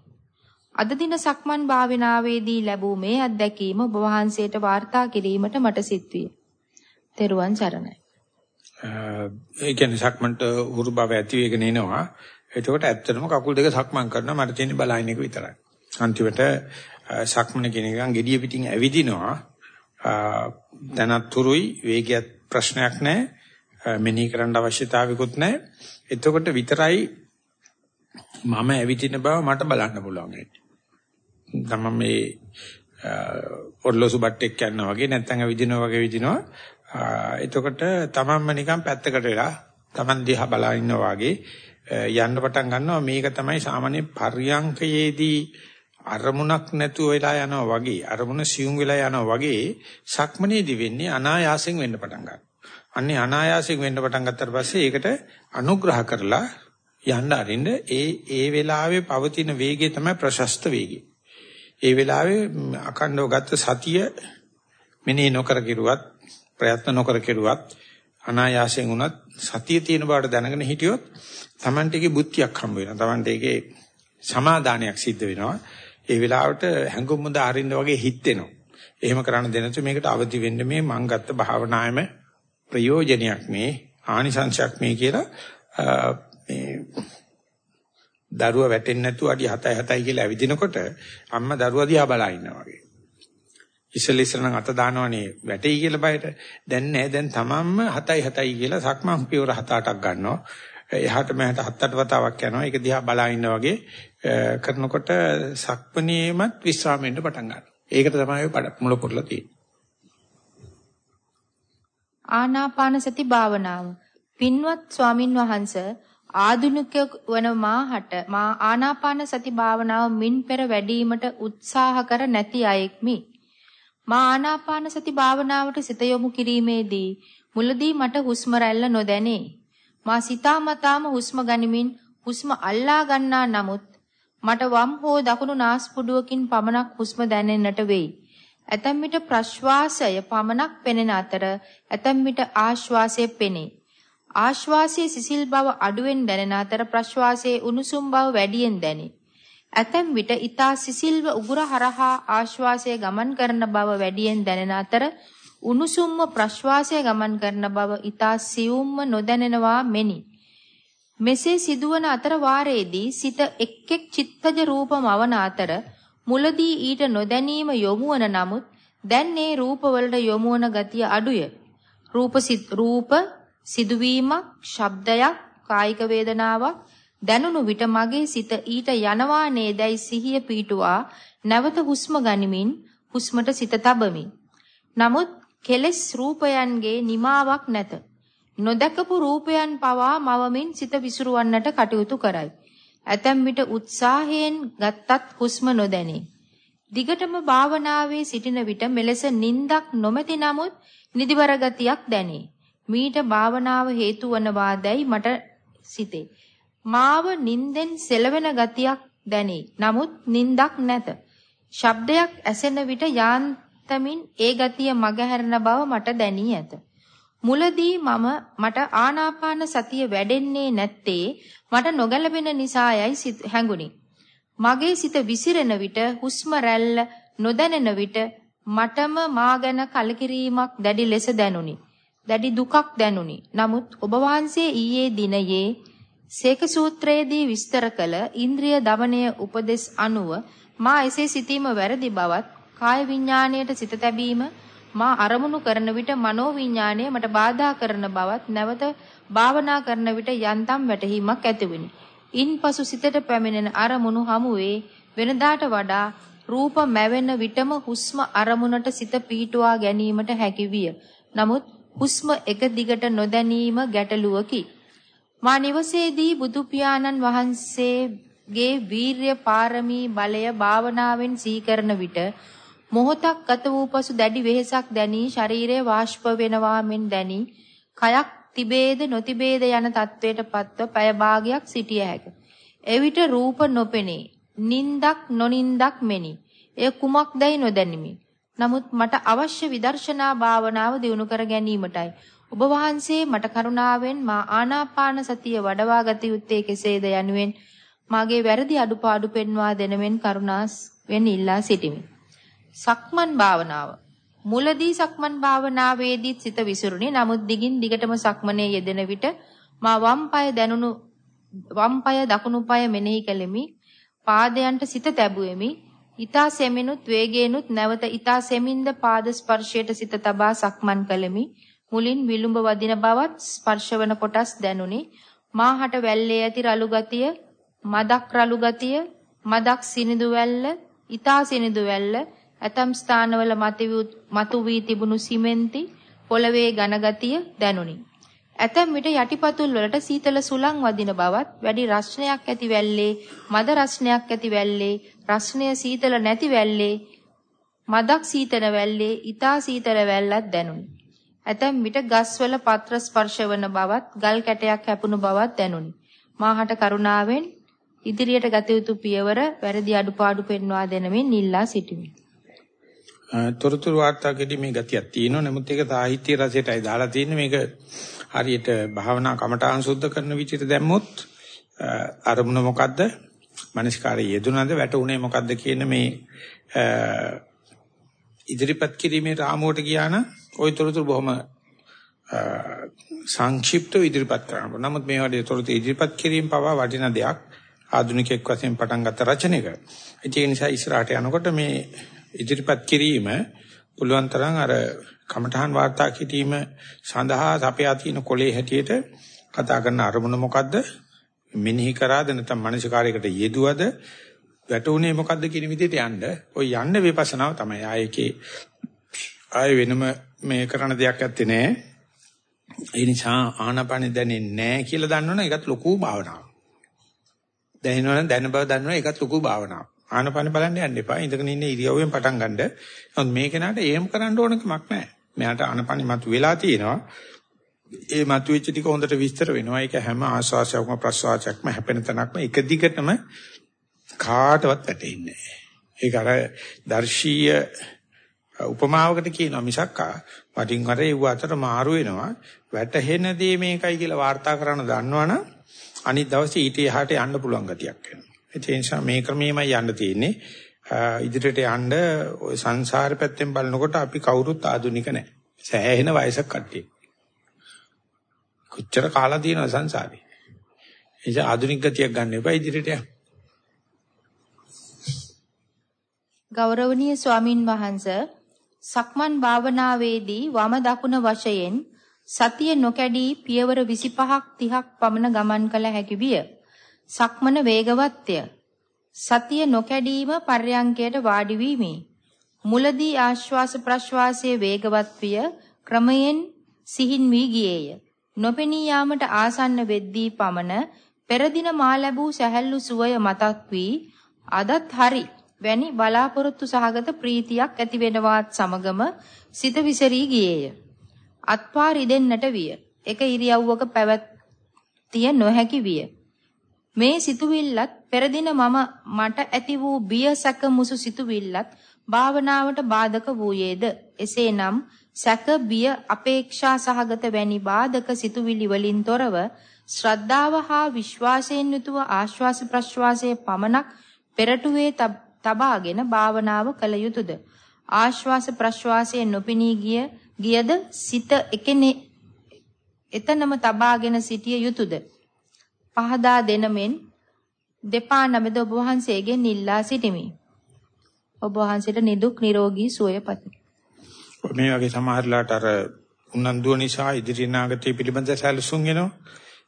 අද දින සක්මන් භාවනාවේදී ලැබූ මේ අත්දැකීම ඔබ වහන්සේට වාර්තා කිරීමට මට සිත්විය. තෙරුවන් සරණයි. ඒ කියන්නේ සක්මන්ට උරු බව ඇති වෙගෙන එනවා. එතකොට ඇත්තටම කකුල් දෙක සක්මන් කරනවා මට තියෙන බලයින් එක විතරයි. අන්තිමට සක්මන කියන එකන් gediya පිටින් ඇවිදිනවා. දැනත්තුරුයි වේගයක් ප්‍රශ්නයක් නැහැ. මෙනෙහි කරන්න අවශ්‍යතාවයකුත් නැහැ. එතකොට විතරයි මම ඇවිදින බව මට බලන්න පුළුවන්. තමයි මේ ඔර්ලෝසු බට්ටෙක් යනවා වගේ නැත්නම් ඇවිදිනවා වගේ විදිනවා එතකොට තමන්ම නිකන් පැත්තකට වෙලා තමන් දිහා බලා ඉන්නවා වගේ යන්න පටන් ගන්නවා මේක තමයි සාමාන්‍ය පර්යංකයේදී අරමුණක් නැතුව වෙලා යනවා වගේ අරමුණ සියුම් වෙලා යනවා වගේ සක්මනේදී වෙන්නේ අනායාසයෙන් වෙන්න පටන් ගන්නවා. අන්නේ අනායාසයෙන් වෙන්න පටන් ගත්තට පස්සේ ඒකට අනුග්‍රහ කරලා යන්න අරින්න ඒ ඒ වෙලාවේ පවතින වේගය තමයි ප්‍රශස්ත වේගය. ඒ වෙලාවේ අකණ්ඩව ගත්ත සතිය මෙනේ නොකර කිරුවත් ප්‍රයත්න නොකර කෙරුවත් අනායාසයෙන් වුණත් සතිය තියෙන බවට දැනගෙන හිටියොත් Tamante එකේ බුද්ධියක් හම්බ වෙනවා. Tamante එකේ සමාදානයක් සිද්ධ වෙනවා. ඒ වෙලාවට හැඟුම් මුද අරින්න වගේ හිතෙනවා. එහෙම කරන්න දෙනතු මේකට අවදි වෙන්න මේ මං ගත්ත භාවනායම ප්‍රයෝජනයක් මේ ආනිසංශයක් මේ කියලා මේ දරුවා වැටෙන්නේ නැතුව අඩි 7යි 7යි කියලා ඇවිදිනකොට අම්මා දරුවා දිහා බලා ඉන්නවා වගේ. ඉස්සෙල්ලා ඉස්සෙල්ලා නම් අත දානවනේ වැටෙයි කියලා බයට. දැන් නෑ දැන් තමන්ම 7යි 7යි කියලා සක්මන් පියවර 7 8ක් ගන්නවා. එහාට මෙහාට හත් අට වතාවක් යනවා. ඒක දිහා බලා ඉන්න වගේ කරනකොට සක්මණේමත් විශ්‍රාමයෙන්ද පටන් ගන්නවා. ඒකට තමයි මුල පුරලා තියෙන්නේ. ආනාපාන සති භාවනාව. පින්වත් ස්වාමින් වහන්සේ ආධුනික වන මාහට මා ආනාපාන සති භාවනාව මින් පෙර වැඩිවීමට උත්සාහ කර නැති අයෙක්මි. මා ආනාපාන සති භාවනාවට සිත යොමු කිරීමේදී මුලදී මට හුස්ම රැල්ල නොදැනේ. මා සිතාමතාම හුස්ම ගනිමින් හුස්ම අල්ලා ගන්නා නමුත් මට වම් හෝ දකුණු නාස්පුඩුවකින් පමණක් හුස්ම දැනෙන්නට වෙයි. ඇතැම් විට ප්‍රශ්වාසය පමණක් පෙනෙන අතර ඇතැම් විට ආශ්වාසය පෙනේ. ආශ්වාසයේ සිසිල් බව අඩුවෙන් දැනෙන අතර ප්‍රශ්වාසයේ උණුසුම් බව වැඩියෙන් දැනේ. ඇතැම් විට ඊතා සිසිල්ව උගුර හරහා ආශ්වාසය ගමන් කරන බව වැඩියෙන් දැනෙන අතර උණුසුම්ම ප්‍රශ්වාසය ගමන් කරන බව ඊතා සියුම්ම නොදැනෙනවා මෙනි. මෙසේ සිදුවන අතර වාරයේදී සිත එක් එක් චිත්තජ රූපමවන අතර මුලදී ඊට නොදැනීම යොමුවන නමුත් දැන් මේ රූපවලට යොමුවන ගතිය අඩුය. රූප රූප සිදුවීමක්, ශබ්දයක්, කායික වේදනාවක් දැනුණු විට මගේ සිත ඊට යනවා නේදයි සිහිය පීටුවා නැවත හුස්ම ගනිමින් හුස්මට සිත තබමි. නමුත් කෙලස් රූපයන්ගේ නිමාවක් නැත. නොදකපු රූපයන් පවා මවමින් සිත විසිරුවන්නට කටයුතු කරයි. ඇතැම් විට උත්සාහයෙන් ගත්තත් හුස්ම නොදැනේ. දිගටම භාවනාවේ සිටින විට මෙලෙස නින්දක් නොමැති නමුත් නිදිවර ගතියක් දැනේ. මීට භාවනාව හේතු වනවාදැයි මට සිතේ. මාව නින්දෙන් සෙලවෙන ගතියක් දැනේ. නමුත් නින්දක් නැත. ශබ්දයක් ඇසෙන විට යාන්තමින් ඒ ගතිය මගහැරෙන බව මට දැනී ඇත. මුලදී මම මට ආනාපාන සතිය වැඩෙන්නේ නැත්තේ මට නොගැලපෙන නිසායයි හැඟුණි. මගේ සිත විසිරෙන විට හුස්ම රැල්ල නොදැනෙන විට මටම මා ගැන කලකිරීමක් දැඩි ලෙස දැනුනි. දැඩි දුකක් දැනුනි. නමුත් ඔබ වහන්සේ ඊයේ දිනයේ සේක සූත්‍රයේදී විස්තර කළ ඉන්ද්‍රිය දමනය උපදෙස් අනුව මා එසේ සිතීම වැරදි බවත් කාය විඥාණයට සිත තැබීම මා අරමුණු කරන විට මනෝ විඥාණය මට බාධා කරන බවත් නැවත භාවනා කරන විට යන්තම් වැටහීමක් ඇතිවිනි. ඉන්පසු සිතට පැමිණෙන අරමුණු හමුවේ වෙනදාට වඩා රූප මැවෙන විටම හුස්ම අරමුණට සිත පීටුවා ගැනීමට හැකි විය. නමුත් හුස්ම එක දිගට නොදැනීම ගැටලුවකි. මා නිවසේදී බුදු පියාණන් වහන්සේගේ වීරිය පාරමී බලය භාවනාවෙන් සීකරන විට මොහොතක් ගත වූ පසු දැඩි වෙහෙසක් දැනී ශරීරයේ වාෂ්ප වෙනවා මෙන් දැනී කයක් තිබේද නොතිබේද යන තත්වයට පත්ව පැය භාගයක් සිටිය හැක. එවිට රූප නොපෙනේ. නින්දක් නොනින්දක් මෙනි. එය කුමක්දයි නොදැනිමි. නමුත් මට අවශ්‍ය විදර්ශනා භාවනාව දියුණු කර ගැනීමටයි ඔබ වහන්සේ මට කරුණාවෙන් මා ආනාපාන සතිය වඩවා ගත යුත්තේ කෙසේද යනුවෙන් මාගේ වැරදි අඩුපාඩු පෙන්වා දෙනවෙන් කරුණාස් වෙන් ඉල්ලා සිටිමි. සක්මන් භාවනාව මුලදී සක්මන් භාවනාවේදී සිත විසිරුණි. නමුත් දිගින් දිගටම සක්මනේ යෙදෙන විට මා වම් පාය දැනුණු වම් පාය දකුණු පාය මෙනෙහි කෙලෙමි. පාදයන්ට සිත තැබුවෙමි. ඊතා සෙමිනුත් වේගේනුත් නැවත ඊතා සෙමින්ද පාද ස්පර්ශයට සිත තබා සක්මන් කළෙමි. මුලින් විලුඹ වදින බවත් ස්පර්ශවන කොටස් දැනුනි. මාහට වැල්ලේ ඇති රළු ගතිය, මදක් රළු ගතිය, මදක් සිනිදු වැල්ල, ඊතා සිනිදු වැල්ල, ඇතම් ස්ථානවල මතු වී තිබුණු සිමෙන්ති පොළවේ ඝන ගතිය දැනුනි. ඇතැම් විට යටිපතුල් වලට සීතල සුළං වදින බවත් වැඩි රස්නයක් ඇති වැල්ලේ මද රස්නයක් ඇති වැල්ලේ රස්නය සීතල නැති වැල්ලේ මදක් සීතල වැල්ලේ ඊතා සීතල වැල්ලක් දැනුනි. ඇතැම් විට ගස්වල පත්‍ර ස්පර්ශ වන බවත් ගල් කැටයක් හැපුණු බවත් දැනුනි. මාහට කරුණාවෙන් ඉදිරියට ගත යුතු පියවර වැරදි අඩුපාඩු පෙන්වා දෙනමින් ඉල්ලා සිටිමි. තොරතුරු වාර්තාකෙදි මේ ගතියක් තියෙනවා. නමුත් ඒක සාහිත්‍ය රසයටයි දාලා තියෙන්නේ. මේක හරියට භාවනා කමඨාන් සුද්ධ කරන විදිහට දැම්මොත් අරමුණ මොකද්ද? මනස්කාරයේ යෙදුනද වැටුනේ මොකද්ද කියන මේ ඉදිරිපත් කිරීමේ රාමුවට ගියා නම් ওই තොරතුරු බොහොම සංක්ෂිප්තව ඉදිරිපත් කරනවා. නමුත් මේ වගේ තොරතුරු ඉදිරිපත් කිරීම පවා වටින දෙයක් ආධුනිකෙක් වශයෙන් පටන් ගත්ත රචනයක. ඒ නිසා ඉස්සරහට යනකොට මේ ඉදිරිපත් කිරීම පුළුවන් තරම් අර කමඨහන් වාර්තා කිරීම සඳහා අපේ තියෙන කොලේ හැටියට කතා කරන අරමුණ මොකද්ද? මෙනෙහි කරාද නැත්නම් මානසිකාරයකට යෙදුවද? වැටුනේ මොකද්ද කියන විදිහට යන්න. ඔය යන්න විපස්සනාව තමයි. ආයේකේ ආය වෙනම මේ කරන දෙයක් ඇත්තේ නෑ. ඒ නිසා ආනපන දැනෙන්නේ නෑ කියලා දන්නවනේ ඒකත් ලොකු භාවනාවක්. දැනෙනවනම් දැන බව දන්නවනේ ඒකත් ලොකු භාවනාවක්. ආනපන බලන්න යන්න එපා. ඉඳගෙන ඉන්න ඉරියව්වෙන් පටන් ගන්න. නමුත් මේ කෙනාට එහෙම කරන්න ඕන කමක් නැහැ. මෙයාට ආනපන මතු වෙලා තියෙනවා. ඒ මතුවෙච්ච ටික හොඳට විස්තර වෙනවා. ඒක හැම ආස්වාසයක්ම ප්‍රසවාසයක්ම හැපෙන තැනක්ම එක දිගටම කාටවත් වැටෙන්නේ නැහැ. ඒක අර දර්ශීය උපමාවකට කියනවා මිසක්කා වටින් වර ඒව අතර මාරු වෙනවා. වැටහෙන දේ මේකයි කියලා වාර්තා කරන්න දන්නවනම් අනිත් දවසේ ඊට එහාට යන්න පුළුවන් ගතියක් එනවා. ඒ නිසා මේ ක්‍රමෙමයි යන්න තියෙන්නේ. ඉදිරියට යන්න ওই සංසාර පැත්තෙන් බලනකොට අපි කවුරුත් ආදුනික නැහැ. සෑහෙන වයසක් කට්ටිය. කොච්චර කාලා තියෙනවද සංසාරේ? ඒ නිසා ආදුනික ගතියක් ගන්න එපා ඉදිරියට යන්න. ගෞරවනීය ස්වාමින් වහන්සේ සක්මන් භාවනාවේදී වම දකුණ වශයෙන් සතිය නොකැඩී පියවර 25ක් 30ක් පමණ ගමන් කළ හැකි විය. සක්මන වේගවත්ය. සතිය නොකැඩීම පර්යංකයට වාඩි වීමේ. මුලදී ආශ්වාස ප්‍රශ්වාසයේ වේගවත් විය ක්‍රමයෙන් සිහින් වී ගියේය. නොපෙනී යාමට ආසන්න වෙද්දී පමණ පෙර දින මා ලැබූ සැහැල්ලු සුවය මතක් වී අදත් හරි වැනි බලාපොරොත්තු සහගත ප්‍රීතියක් ඇති වෙනවත් සමගම සිත විසරී ගියේය. අත්පා රිදෙන්නට විය. එක ඉරියව්වක පැවැත්තිය නොහැකි විය. මේ සිතුවිල්ලත් පෙර දින මම මට ඇති වූ බිය සැක මුසු සිතුවිල්ලත් භාවනාවට බාධක වූයේද? එසේනම් සැක බිය අපේක්ෂා සහගත වැනි බාධක සිතුවිලි වලින් තොරව ශ්‍රද්ධාව හා විශ්වාසයෙන් යුතුව ආශ්වාස ප්‍රශ්වාසයේ පමණක් පෙරටුවේ තබාගෙන භාවනාව කළ යුතුයද ආශ්වාස ප්‍රශ්වාසයේ නොපිනී ගිය ගියද සිත එකනේ එතනම තබාගෙන සිටිය යුතුයද පහදා දෙනමෙන් දෙපා නමද ඔබ වහන්සේගෙන් ඉල්ලා සිටිමි ඔබ වහන්සේට නිදුක් නිරෝගී සුවය පතමි මේ වගේ සමහරලාට අර උනන්දුව නිසා ඉදිරි නාගතය පිළිබඳ සැලසුම් එනවා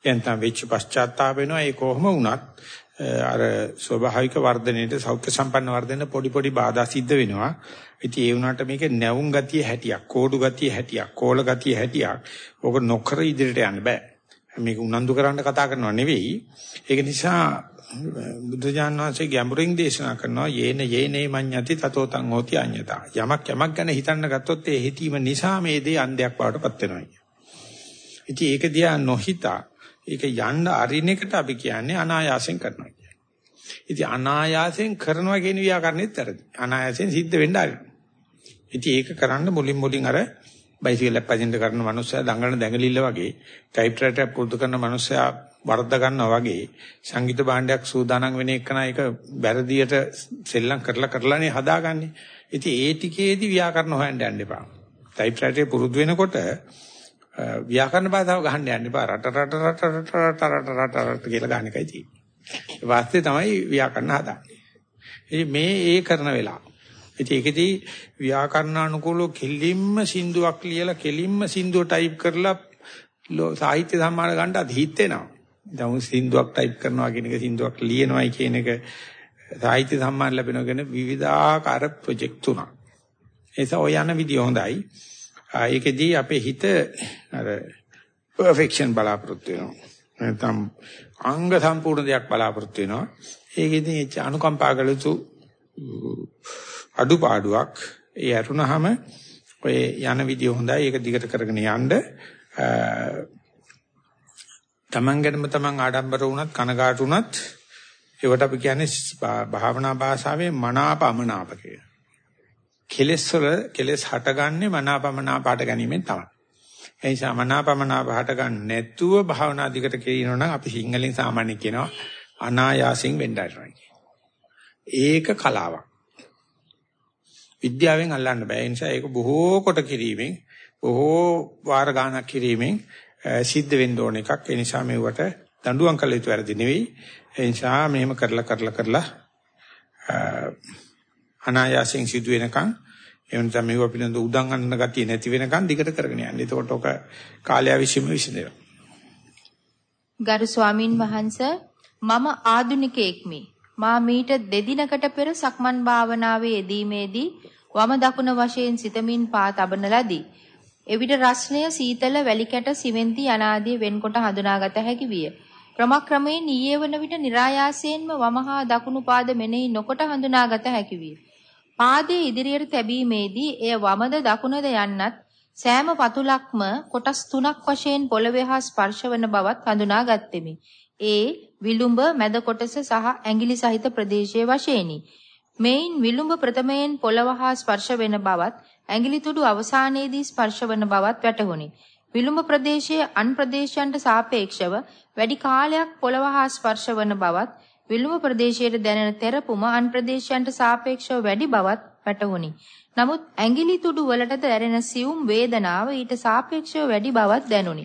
එතන වෙච්ච පශ්චාත්තාප වෙනවා ඒ කොහොම වුණත් අර ස්වභාවික වර්ධනයේට සෞඛ්‍ය සම්පන්න වර්ධනයේ පොඩි පොඩි බාධා සිද්ධ වෙනවා. ඉතින් ඒ වුණාට මේක නැවුම් ගතිය හැටියක්, කෝඩු ගතිය හැටියක්, කෝල ගතිය හැටියක්. ඕක නොකර ඉදිරියට යන්න බෑ. මේක උනන්දු කරන්න කතා කරනවා නෙවෙයි. ඒක නිසා බුදුජාන විශ්ේ ගැඹුරින් දේශනා කරනවා යේන යේනේ මඤ්ඤති තතෝ තං හෝති අඤ්ඤතා. යමක් යමක් ගැන හිතන්න ගත්තොත් ඒ හිතීම නිසා මේ දේ අන්ධයක් බවටපත් වෙනවා. ඉතින් ඒක දිහා නොහිතා ඒක යන්න අරින එකට අපි කියන්නේ අනායාසයෙන් කරනවා කියන්නේ. ඉතින් අනායාසයෙන් කරනවා කියන ව්‍යාකරණෙත් වැරදි. අනායාසයෙන් සිද්ධ වෙන්න ආරින. ඉතින් ඒක කරන්න මුලින් මුලින් අර බයිසිකල් පැසෙන්ජර් කරන මනුස්සයා දඟලන දැඟලිල්ල වගේ, ටයිප්‍රයිටර් පුරුදු කරන මනුස්සයා වර්ධ ගන්නවා වගේ සංගීත භාණ්ඩයක් සූදානම් වෙන එක නයික බැරදියට සෙල්ලම් කරලා කරලානේ හදාගන්නේ. ඉතින් ඒ ටිකේදී ව්‍යාකරණ හොයන්න යන්න එපා. ටයිප්‍රයිටරේ පුරුදු වෙනකොට ව්‍යාකරණ භාෂාව ගහන්න යන්න එපා. රට රට රට රට රට රට රට රට කියලා ගන්න එකයි තියෙන්නේ. වාස්තේ තමයි ව්‍යාකරණ හදාන්නේ. ඉතින් මේ ඒ කරන වෙලාව. ඉතින් ඒකෙදී ව්‍යාකරණ අනුකූලව කෙලින්ම සින්දුවක් ලියලා කෙලින්ම සින්දුව ටයිප් කරලා සාහිත්‍ය සම්මාන ගන්නත් හිත වෙනවා. දැන් සින්දුවක් ටයිප් කරනවා කියන එක සින්දුවක් ලියනවායි කියන එක සාහිත්‍ය සම්මාන ලැබෙනවා කියන විවිධාකාර ප්‍රොජෙක්ට් තුනක්. ඒ නිසා ඔය යන විදිය හොඳයි. ඒකෙදී අපේ හිත අර perfection බලාපොරොත්තු වෙනවා. නැත්නම් අංග සම්පූර්ණ දෙයක් බලාපොරොත්තු වෙනවා. ඒකෙදී අනුකම්පා කළ යුතු අඩුපාඩුවක් ඒ අරුණහම ඔය යන විදිය හොඳයි. ඒක දිගට කරගෙන යන්න තමන් ගැනම තමන් ආඩම්බර වුණත් කනගාටු වුණත් ඒවට අපි කියන්නේ භාවනා භාෂාවේ මනාපමනාප කියලා. කෙලෙස් වල කෙලෙස් හටගන්නේ මනාපමනාප හට ගැනීමෙන් තමයි. ඒ නිසා මනාපමනාප හට ගන්න නැතුව භාවනා දිගට කියනවා නම් අපි සිංහලෙන් සාමාන්‍ය කියනවා අනායාසින් වෙන්නයි ඒක කලාවක්. විද්‍යාවෙන් අල්ලන්න බෑ. ඒ නිසා ඒක බොහෝ කොට කිරීමෙන් බොහෝ වාර ගණනක් කිරීමෙන් සිද්ධ වෙන්න ඕන එකක්. ඒ නිසා මේවට දඬුවම් කළ යුතු වැඩි නෙවෙයි. ඒ නිසා මෙහෙම කරලා කරලා කරලා අනායාසයෙන් සිදු වෙනකන් එහෙම නැත්නම් මේව පිළිබඳ උදන් අන්න ගතිය නැති වෙනකන් දිගට කරගෙන යන්න. එතකොට ඔක කාලය විශ්ීම විසඳෙනවා. ගරු ස්වාමින් වහන්සේ මම ආදුනිකයෙක්මි. මා මීට දෙදිනකට පෙර සක්මන් භාවනාවේ යෙදීමේදී වම දකුණ වශයෙන් සිතමින් පා තබන ලදී. එවිට රස්නය සීතල වැලි කැට සිමෙන්ති අනාදී වෙන්කොට හඳුනාගත හැකි විය. ක්‍රමක්‍රමයෙන් ඊයේ වන විට નિરાයාසයෙන්ම වම හා දකුණු පාද මෙනෙහි නොකොට හඳුනාගත හැකි විය. පාදයේ ඉදිරියට තැබීමේදී එය වමද දකුණද යන්නත් සෑම පතුලක්ම කොටස් තුනක් වශයෙන් පොළවේ හා ස්පර්ශ වන බවත් හඳුනා ගත්ෙමි. ඒ විලුඹ මැද කොටස සහ ඇඟිලි සහිත ප්‍රදේශයේ වශයෙනි. මෙයින් විලුඹ ප්‍රථමයෙන් පොළව හා ස්පර්ශ වෙන බවත් ඇඟිලි තුඩු අවසානයේදී ස්පර්ශ වන බවත් වැටහුණි. විලුඹ ප්‍රදේශයේ අන් ප්‍රදේශයන්ට සාපේක්ෂව වැඩි කාලයක් පොළව හා ස්පර්ශ වන බවත් විලුඹ ප්‍රදේශයේ දැනෙන තෙරපුම අන් ප්‍රදේශයන්ට සාපේක්ෂව වැඩි බවත් වැටහුණි. නමුත් ඇඟිලි තුඩු වලට දැනෙන සියුම් වේදනාව ඊට සාපේක්ෂව වැඩි බවක් දැනුනි.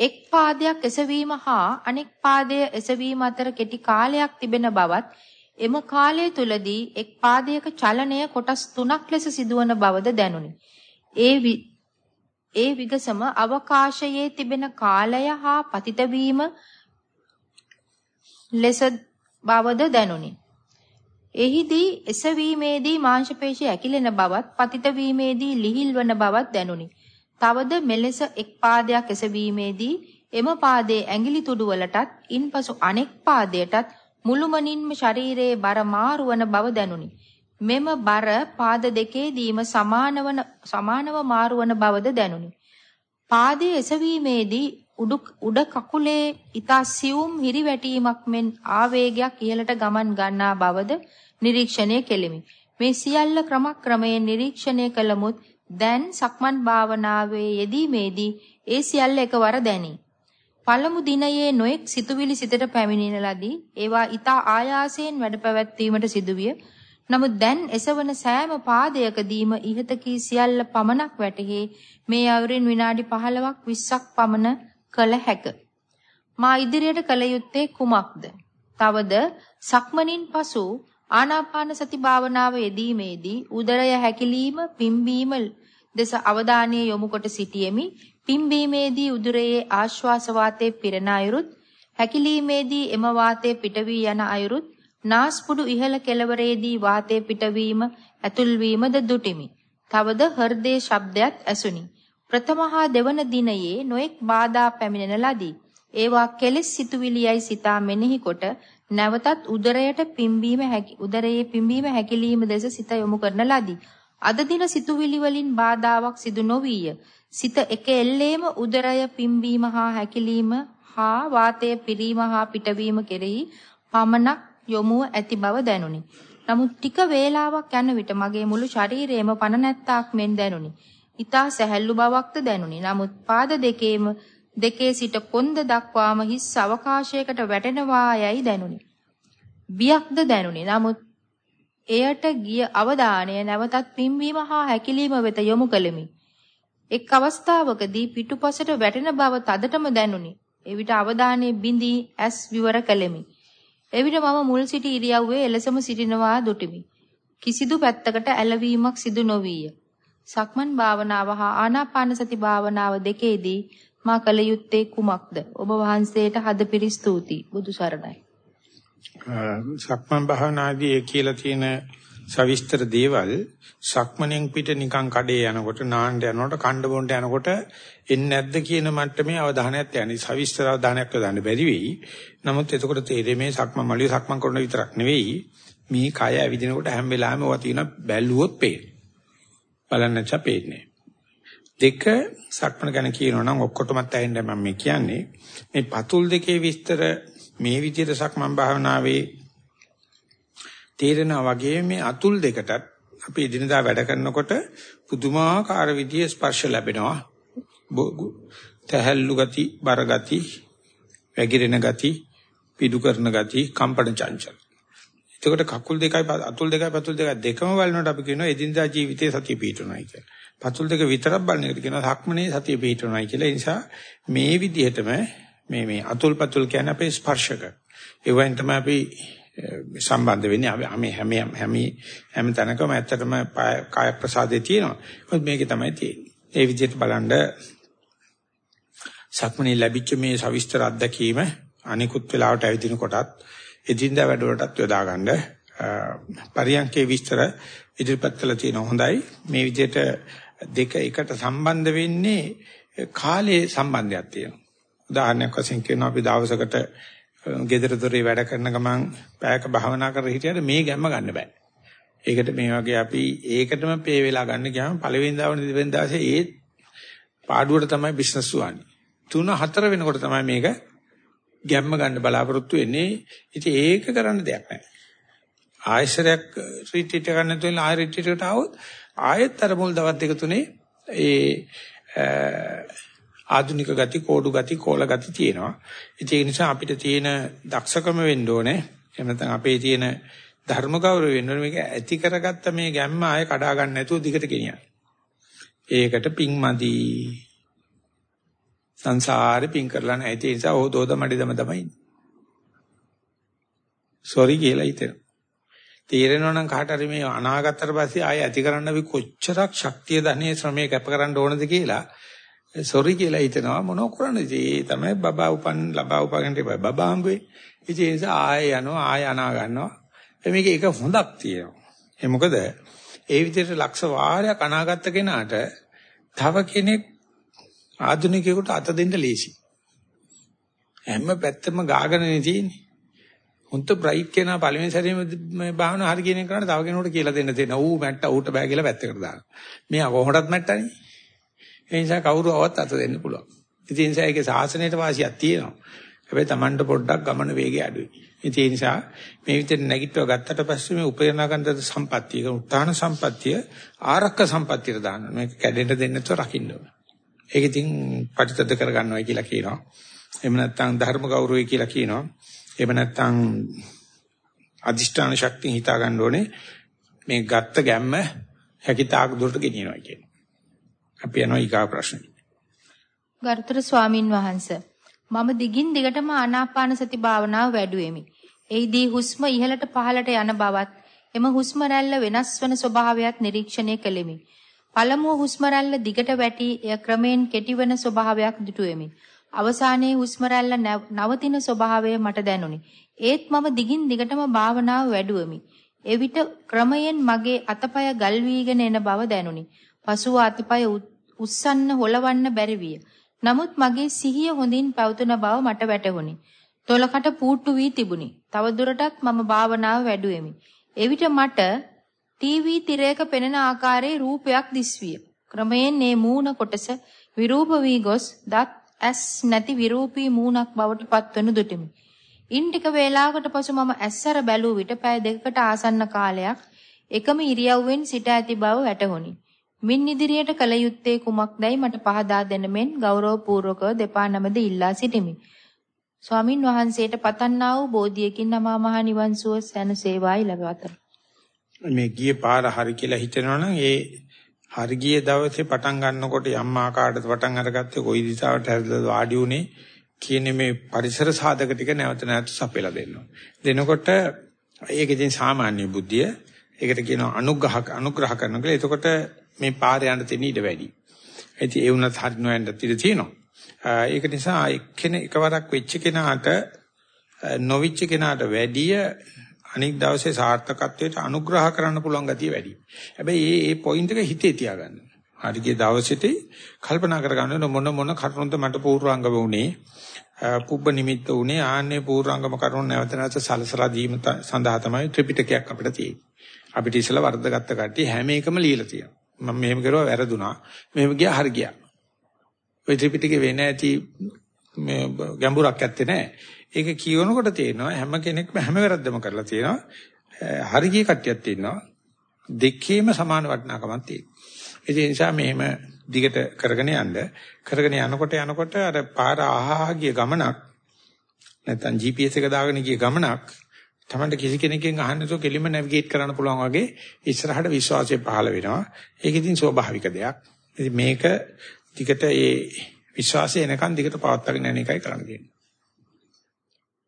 එක් පාදයක් එසවීම හා අනෙක් පාදය එසවීම අතර කෙටි කාලයක් තිබෙන බවත් එම කාලය තුලදී එක් පාදයක චලනය කොටස් තුනක් ලෙස සිදුවන බවද දැනුනි. ඒ ඒ විගසම අවකාශයේ තිබෙන කාලය හා පතිත වීම ලෙස බවද දැනුනි. එහිදී එසවීමේදී මාංශපේශී ඇකිලෙන බවත් පතිත වීමේදී ලිහිල් වන බවත් දැනුනි. තවද මෙලෙස එක් පාදයක් එසවීමේදී එම පාදයේ ඇඟිලි තුඩු වලටත් ඉන්පසු අනෙක් පාදයටත් මුළුමනින්ම ශරීරයේ බර මාරුවන බව දැනුනි. මෙම බර පාද දෙකේදීම සමානවන සමානව මාරුවන බවද දැනුනි. පාදයේ එසවීමේදී උඩු උඩ කකුලේ ඊතා සියුම් හිරිවැටීමක් මෙන් ආවේගයක් ඉහළට ගමන් ගන්නා බවද නිරීක්ෂණය කෙලිමි. මේ සියල්ල ක්‍රමක්‍රමයෙන් නිරීක්ෂණය කළමුත් දැන් සක්මන් භාවනාවේ යෙදීමේදී ඒ සියල්ල එකවර දැනේ. පළමු දිනයේ නොඑක් සිතුවිලි සිතට පැමිණෙන ලදී. ඒවා ඊතා ආයාසයෙන් වැඩ පැවැත්වීමට සිදුවිය. නමුත් දැන් එසවන සෑම පාදයකදීම ඉහත කී සියල්ල පමණක් වැටහි මේ අවුරින් විනාඩි 15ක් 20ක් පමණ කළ හැක. මා ඉදිරියට කළ යුත්තේ කුමක්ද? තවද සක්මනින් පසු ආනාපාන සති භාවනාව යෙදීමේදී උදරය හැකිලිම පිම්බීම දෙස අවධානය යොමු කොට සිටියෙමි. පිම්බීමේදී උදරයේ ආශ්වාස වාතයේ පිරෙන අයුරුත් හැකිලීමේදී එම වාතයේ පිට වී යන අයුරුත් නාස්පුඩු ඉහළ කෙළවරේදී වාතයේ පිටවීම ඇතුල් වීමද දුටිමි. තවද හෘදේ ශබ්දයක් ඇසුනි. ප්‍රථම හා දෙවන දිනයේ නොඑක් බාධා පැමිණෙන ලදී. ඒවා කෙලෙස් සිතුවිලියයි සිතා මෙනෙහි කොට නැවතත් උදරයට පිම්බීම හැකි උදරයේ පිම්බීම හැකිලිම දෙස සිත යොමු කරන ලදී. අද දින සිතුවිලි වලින් බාධාවක් සිදු නොවිය. සිත එක එල්ලේම උදරය පිම්බීම හා හැකිලිම හා වාතය පිරීම හා පිටවීම කෙරෙහි පමණක් යොමුව ඇති බව දැනුනි. නමුත් ටික වේලාවක් යන විට මගේ මුළු ශරීරයම පන නැත්තාක් මෙන් දැනුනි. ඊතා සැහැල්ලු බවක්ද දැනුනි. නමුත් පාද දෙකේම දෙකේ සිට කොන්ද දක්වාම හිස් අවකාශයකට වැටෙනවා යයි දැනුනි. බියක්ද දැනුනි. නමුත් එයට ගිය අවධානය නැවතත් පිම්වීම හා හැකිලිම වෙත යොමු කළෙමි. එක් අවස්ථාවකදී පිටුපසට වැටෙන බව තදටම දැනුනි. එවිට අවධානයේ බිඳී ඇස් විවර කළෙමි. එවිට මම මුල් සිටි ඉරියව්වේ එලෙසම සිටිනවා දුටිමි. කිසිදු පැත්තකට ඇලවීමක් සිදු නොවිය. සක්මන් භාවනාව හා ආනාපාන සති භාවනාව දෙකේදී මා කල යුත්තේ කුමක්ද? ඔබ වහන්සේට හදපිරි ස්තුතියි. බුදු සරණයි. සක්මන් භාවනාදී කියලා තියෙන සවිස්තර දේවල් සක්මණෙන් පිට නිකන් කඩේ යනකොට නාන්න යනකොට කණ්ඩ බොණ්ඩ යනකොට එන්නේ නැද්ද කියන මට්ටමේ අවධානයක් යන්නේ සවිස්තර අවධානයක් යොදන්න බැරි වෙයි. නමුත් එතකොට තේරෙන්නේ මේ සක්මන් මළුවේ සක්මන් කරන විතරක් නෙවෙයි මේ කය ඇවිදිනකොට හැම වෙලාවෙම ඔවා තියෙන බැලුවොත් පේන. බලන්න චපේන්නේ. දෙක සක්මන ගැන කියනවා නම් ඔක්කොටමත් ඇහෙන්න මම මේ කියන්නේ මේ පතුල් දෙකේ විස්තර මේ විදිහට සක්මන් භාවනාවේ තේරෙනා වගේ මේ අතුල් දෙකටත් අපි එදිනදා වැඩ කරනකොට පුදුමාකාර විදිහේ ස්පර්ශ ලැබෙනවා. තැහැල්ලු ගති, බර ගති, වැగిරෙන ගති, පිඩු කරන ගති, කම්පන චංචල. එතකොට කකුල් දෙකයි අතුල් දෙකයි පතුල් දෙකයි දෙකම බලනකොට අපි කියනවා එදිනදා ජීවිතයේ සතිය පිටුනයි කියලා. පතුල් දෙක විතරක් බලන එකට කියනවා සක්මනේ සතිය පිටුනයි කියලා. ඒ නිසා මේ විදිහටම මේ මේ අතුල් පතුල් කියන්නේ අපේ ස්පර්ශක. ඒ වයින් තමයි අපි සම්බන්ධ වෙන්නේ අපි හැම හැම හැම තැනකම ඇත්තටම කාය ප්‍රසාදේ තියෙනවා. මොකද මේකේ තමයි තියෙන්නේ. ඒ විදිහට බලනද සක්මණේ ලැබිච්ච මේ සවිස්තර අත්දැකීම අනිකුත් වෙලාවට ඇවිදින කොටත් එදින්දා වැඩවලටත් යොදා ගන්න පරියන්කේ විස්තර ඉදිරිපත් කළ තියෙන හොඳයි මේ විදිහට දෙක එකට සම්බන්ධ වෙන්නේ කාලයේ සම්බන්ධයක් තියෙනවා උදාහරණයක් වශයෙන් කියනවා අපි දවසකට ගෙදර දොරේ වැඩ කරන ගමන් පැයක භාවනා කර හිටියට මේ ගැම්ම ගන්න බෑ. ඒකට මේ වගේ අපි ඒකටම පේ වෙලා ගන්න ගියාම පළවෙනි දවස් දෙවෙනි දවසේ ඒ පාඩුවට තමයි බිස්නස් වන්නේ. තුන හතර වෙනකොට තමයි මේක ගැම්ම ගන්න බලාපොරොත්තු වෙන්නේ. ඉතින් ඒක කරන්න දෙයක් නැහැ. ආයශරයක් රිට්‍රීට් එක ගන්න තුන ආය රිට්‍රීට් එකට ආවොත් ආයෙත් අර මුල් දවස් දෙක තුනේ ඒ ආධුනික ගති, කෝඩු ගති, කෝල ගති තියෙනවා. ඒ නිසා අපිට තියෙන දක්ෂකම වෙන්න ඕනේ. එහෙම නැත්නම් අපේ තියෙන ධර්ම ගෞරවය වෙන්න ඕනේ මේක ඇති කරගත්ත මේ ගැම්ම ආයෙ කඩා ගන්න නැතුව දිගට ගෙනියන්න. ඒකට පිංමදි සංසාරේ පිං කරලා නැහැ. ඒ නිසා ඕදෝද මඩිදම තමයි. සෝරි කියලා හිතෙනවා. තේරෙනවා නම් කාට හරි මේ අනාගතතර පස්සේ ආයෙ ඇති කරන්න අපි කොච්චරක් ශක්තිය ධනෙ ශ්‍රමයේ කැප කරන්න ඕනද කියලා. සොරි කියලා හිතනවා. මොනෝ කරන්නද? ඒ තමයි බබා උපන් ලබා උපගන්න ඉබයි බබා හම්බුවේ. ඉතින් ඒ නිසා ආය යනවා ආය අනා ගන්නවා. මේක එක හොඳක් තියෙනවා. ඒ මොකද? ඒ විදිහට ලක්ෂ වාරයක් අනාගත කෙනාට තව කෙනෙක් ආධුනිකයෙකුට අත දෙන්න ලේසි හැම පැත්තම ගාගෙන තියෙන්නේ හොන්ත බ්‍රයිට් කෙනා පළවෙනි සැරේම මේ භාවනා හරි කියන එකට තව කෙනෙකුට කියලා දෙන්න තියෙනවා ඌ මැට්ටා ඌට බෑ කියලා පැත්තකට දානවා මෙයා කොහොමදත් මැට්ටානේ ඒ නිසා කවුරු આવත් අත දෙන්න පුළුවන්. ඉතින් ඒ නිසා ඒකේ සාසනයට වාසියක් තියෙනවා. හැබැයි Tamanට පොඩ්ඩක් ගමන වේගය අඩුයි. ඉතින් ඒ නිසා මේ විදිහට නැගිටව ගත්තට පස්සේ මේ උපේනාගන්ත සම්පත්තිය, ඒක උත්තාන සම්පත්තිය ආරක්ක සම්පත්තියට දාන්න. මේක කැඩෙන්න දෙන්න නැතුව රකින්න ඕන. ඒක ඉතින් පරිතද කරගන්නවයි කියලා කියනවා. එහෙම නැත්නම් ධර්ම ගෞරවය කියලා කියනවා. එහෙම නැත්නම් අදිෂ්ඨාන ශක්තිය හිතා ගන්න ඕනේ. මේ ගත්ත ගැම්ම හැකිතාක් දුරට ගෙනියනවා කියන්නේ. අපි යනවා ඊගා ප්‍රශ්නෙ. ගරුතර ස්වාමින් වහන්සේ මම දිගින් දිගටම ආනාපාන සති භාවනාව වැඩුවෙමි. එෙහිදී හුස්ම ඉහළට පහළට යන බවත් එම හුස්ම රැල්ල වෙනස් වන ස්වභාවයත් නිරීක්ෂණය කළෙමි. පළමුව හුස්ම රැල්ල දිගට වැටි එය ක්‍රමෙන් කෙටිවන ස්වභාවයක් දුටුවෙමි. අවසානයේ හුස්ම රැල්ල නවතින ස්වභාවය මට දැනුනි. ඒත් මම දිගින් දිගටම භාවනාව වැඩුවෙමි. එවිට ක්‍රමයෙන් මගේ අතපය ගල් වීගෙන එන බව දැනුනි. පසුව අතපය උස්සන්න හොලවන්න බැරි විය. නමුත් මගේ සිහිය හොඳින් පැවතුන බව මට වැටහුණි. තොලකට පූට්ටු වී තිබුණි. තවදුරටත් මම භාවනාව වැඩුවෙමි. එවිට මට ටීවී තිරයක පෙනෙන ආකාරයේ රූපයක් දිස්විය. ක්‍රමයෙන් මේ මූණ කොටස විරූප වී ගොස් දත් ඇස් නැති විරූපී මූණක් බවට පත්වනු දුටිමි. ඉන් ටික වේලාවකට පසු මම ඇස්සර බැලූ විට පය දෙකකට ආසන්න කාලයක් එකම ඉරියව්වෙන් සිට ඇති බව වැටහුණි. මින් ඉදිරියට කල යුත්තේ කුමක්දයි මට පහදා දෙන මෙන් ගෞරවපූර්වකව දෙපා නමද ඉල්ලා සිටිමි. ස්වාමින් වහන්සේට පතන්නා වූ බෝධියකින් අමා මහ නිවන් සුව සැනසේවායි ලැබවත. මේ ගියේ පාර හරි කියලා හිතනවනම් ඒ හරි ගියේ දවසේ පටන් ගන්නකොට යම් ආකාරයකට පටන් අරගත්තේ කොයි දිශාවට හැරිලාද වාඩි උනේ කියන මේ පරිසර සාධක ටික නැවත නැවත සපයලා දෙනවා. දෙනකොට ඒක ඉතින් සාමාන්‍ය බුද්ධිය. ඒකට කියනවා අනුග්‍රහ අනුග්‍රහ කරනවා කියලා. එතකොට මේ පාරේ යන්න තියෙන ඉඩ වැඩි. ඉතින් ඒ වුණත් හරි නොයන්න ඉඩ තියෙනවා. ඒක නිසා එක්කෙන එකවරක් වෙච්ච කෙනාට නොවිච්ච කෙනාට වැඩිය අනික් දවසේ සාර්ථකත්වයට අනුග්‍රහ කරන්න පුළුවන් ගතිය වැඩි. හැබැයි මේ මේ පොයින්ට් එක හිතේ තියාගන්න. හරිගේ දවසේදී කල්පනා කරගන්න මොන මොන කරුණුද මට පූර්වාංගම වුණේ පුබ්බ නිමිත්ත උනේ ආන්නේ පූර්වාංගම කරුණු නැවත නැවත සලසලා දීම සඳහා තමයි ත්‍රිපිටකයක් අපිට තියෙන්නේ. අපිට ඉස්සලා වර්ධගත්ත කට්ටිය හැම එකම ලියලා තියෙනවා. මම මෙහෙම කරුවා වැරදුනා. මෙහෙම ගියා හරි ගියා. ওই ත්‍රිපිටකේ වෙන්නේ නැති මේ ගැඹුරක් ඇත්තේ නැහැ. ඒක කියවනකොට තේරෙනවා හැම කෙනෙක්ම හැම වැරද්දම කරලා තියෙනවා. හරි ගිය කට්ටියක් තියෙනවා. දෙකේම සමාන වටිනාකමක් තියෙනවා. ඒ නිසා මෙහෙම දිගට කරගෙන යන්න කරගෙන යනකොට යනකොට අර පාර ආහා ගිය ගමනක් නැත්නම් GPS එක දාගෙන ගිය ගමනක් තමන්ට කිසි කෙනෙක්ගෙන් අහන්න නැතුව කෙලින්ම නැවිගේට් කරන්න පුළුවන් වගේ ඉස්සරහට විශ්වාසය පහළ වෙනවා. ඒක ඉතින් ස්වභාවික දෙයක්. ඉතින් මේක ටිකට ඒ විශ්වාසය එනකන් දිගට පවත්වාගෙන යන එකයි කරන්න තියෙන්නේ.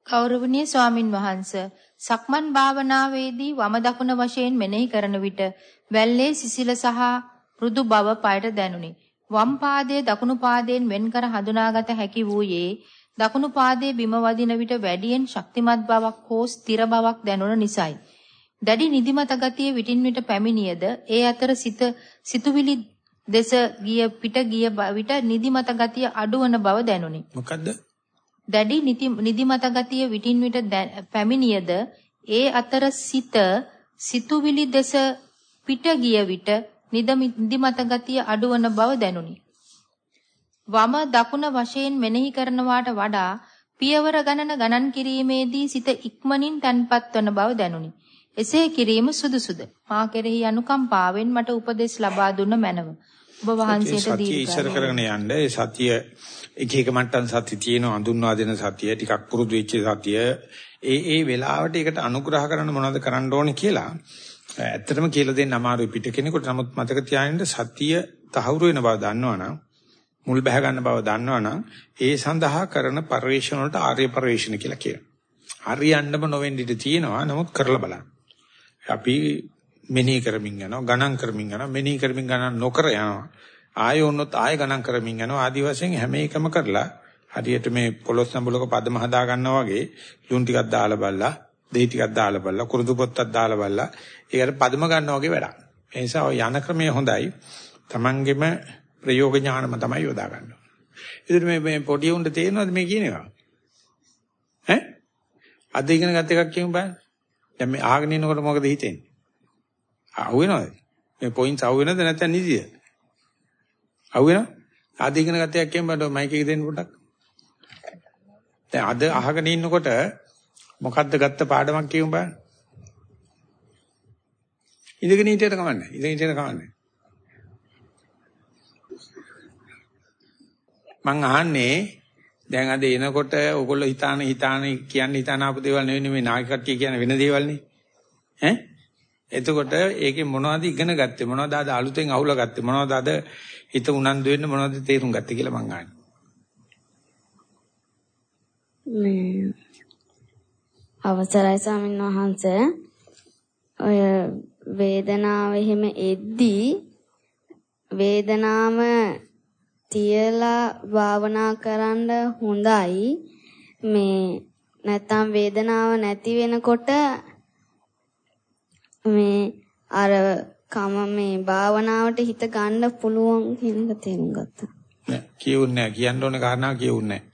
ගෞරවනීය ස්වාමින් වහන්සේ සක්මන් භාවනාවේදී වම දකුණ වශයෙන් මෙනෙහි කරන විට වැල්ලේ සිසිල සහ මෘදු බව পায়ට දැනුනි. වම් පාදයේ දකුණු පාදයෙන් වෙන්කර හඳුනාගත හැකි වූයේ දකුණු පාදයේ බිම වදින විට වැඩියෙන් ශක්තිමත් බවක් හෝ ස්ථිර බවක් දැනුන නිසායි. දැඩි නිදිමත ගතිය විටින් විට පැමිණියද ඒ අතර සිත සිතුවිලි දෙස ගිය පිට ගිය විට නිදිමත ගතිය අඩුවන බව දැනුනි. මොකද්ද? දැඩි නිදිමත ගතිය විටින් විට පැමිණියද ඒ අතර සිත සිතුවිලි දෙස පිට ගිය විට නිදිමත ගතිය අඩුවන බව දැනුනි. වම දකුණ වශයෙන් මෙනෙහි කරනවාට වඩා පියවර ගණන ගණන් කිරීමේදී සිත ඉක්මනින් තන්පත් වන බව දැනුනි. එසේ කිරීම සුදුසුද? මා කෙරෙහි අනුකම්පාවෙන් මට උපදෙස් ලබා දුන්න මැනව. ඔබ වහන්සේට දීර්ඝ ඉස්සර කරගෙන යන්න ඒ සතිය එක එක මට්ටම් සතිය තියෙන අඳුන්වා දෙන සතිය ටිකක් පුරුදු වෙච්ච සතිය ඒ ඒ වෙලාවට ඒකට අනුග්‍රහ කරන්න මොනවද කරන්න ඕනේ කියලා ඇත්තටම කියලා දෙන්න අමාරුයි පිට කෙනෙකුට නමුත් මතක තියාගන්න සතිය තහවුරු වෙන බව දන්නවනම් මුල් බැහැ ගන්න බව දන්නවනම් ඒ සඳහා කරන පරිශ්‍රණ වලට ආර්ය පරිශ්‍රණ කියලා කියනවා. හරියන්නම නොවෙන්න ඉඩ තියෙනවා නමුත් කරලා බලන්න. අපි මෙනෙහි කරමින් යනවා ගණන් කරමින් යනවා මෙනෙහි කරමින් ගණන් නොකර යනවා ආයෙ වුණොත් ආයෙ ගණන් කරමින් යනවා ආදි වශයෙන් හැම එකම කරලා හරියට මේ පොලොස් සම්බුලක පදම හදා ගන්නවා වගේ ලුණු ටිකක් දාලා බලලා දෙහි ටිකක් දාලා බලලා කුරුදු පොත්තක් දාලා බලලා ඒකට පදම ගන්නවා වගේ වැඩක් ඒ නිසා ඔය යන ක්‍රමය හොඳයි Tamanගෙම ප්‍රයෝග ඥානම තමයි යොදා ගන්න ඕනේ ඉතින් මේ මේ පොඩි උන්ට තේරෙනවද මේ කියන එක ඈ අද ඉගෙන ගත්ත එකක් කියමු බලන්න දැන් මේ ආගෙන ඉන්නකොට මොකද හිතෙන්නේ? අහු වෙනවද? මේ පොයින්ට්ස් අහු වෙනවද නැත්නම් නිදිද? අහු වෙනවද? ආද ඉගෙන ගත්ත එකක් කියන්න බෑ මයික් එක දෙන්න පොඩ්ඩක්. දැන් අද අහගෙන ඉන්නකොට මොකද්ද ගත්ත පාඩමක් කියමු බලන්න. ඉඳගෙන හිටියට කමන්නේ. ඉඳගෙන හිටියට කමන්නේ. මං අහන්නේ දැන් අද එනකොට ඕගොල්ලෝ හිතාන හිතාන කියන්නේ හිතාන ආපු දේවල් නෙවෙයි මේ නායක කට්ටිය කියන වෙන දේවල් නේ. ඈ? එතකොට ඒකේ මොනවද ඉගෙන ගත්තේ? මොනවද අද අලුතෙන් අහුලා ගත්තේ? මොනවද අද හිත උනන්දු වෙන්න? මොනවද තේරුම් ගත්තේ කියලා මං අහන්නේ. මේ අවසරයි ස්වාමීන් වහන්සේ. ඔය වේදනාව එහෙම එද්දී වේදනාව තියලා භාවනා කරන්න හොඳයි. මේ නැත්තම් වේදනාව නැති වෙනකොට මේ අර කම මේ භාවනාවට හිත ගන්න පුළුවන් කියන එක තේරුම් ගත්තා. නෑ කියුන්නේ නෑ කියන්න ඕන කාරණා කියුන්නේ නෑ.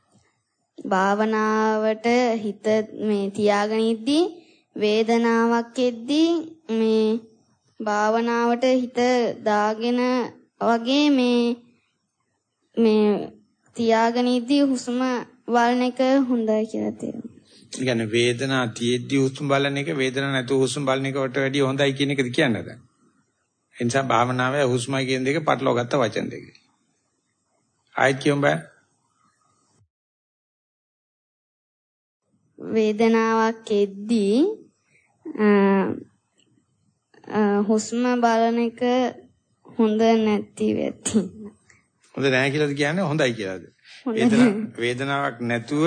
භාවනාවට හිත මේ තියාගෙන ඉද්දී වේදනාවක් එද්දී මේ භාවනාවට හිත දාගෙන වගේ මේ මේ තියාගෙන ඉදී හුස්ම වළන එක හොඳයි කියලා තේරෙනවා. කියන්නේ වේදනාව තියෙද්දි හුස්ම බලන එක වේදනාවක් නැතුව හුස්ම බලන එකට වැඩිය හොඳයි කියන එකද කියන්නේ දැන්. ඒ නිසා භාවනාවේ හුස්මයි කියන දෙක පටලවා ගත්ත වචන දෙක. ආයෙත් කියමු බෑ. වේදනාවක් එද්දී හුස්ම බලන එක හොඳ නැති වෙති. හොඳ නැහැ කියලාද කියන්නේ හොඳයි කියලාද? වේදනාවක් නැතුව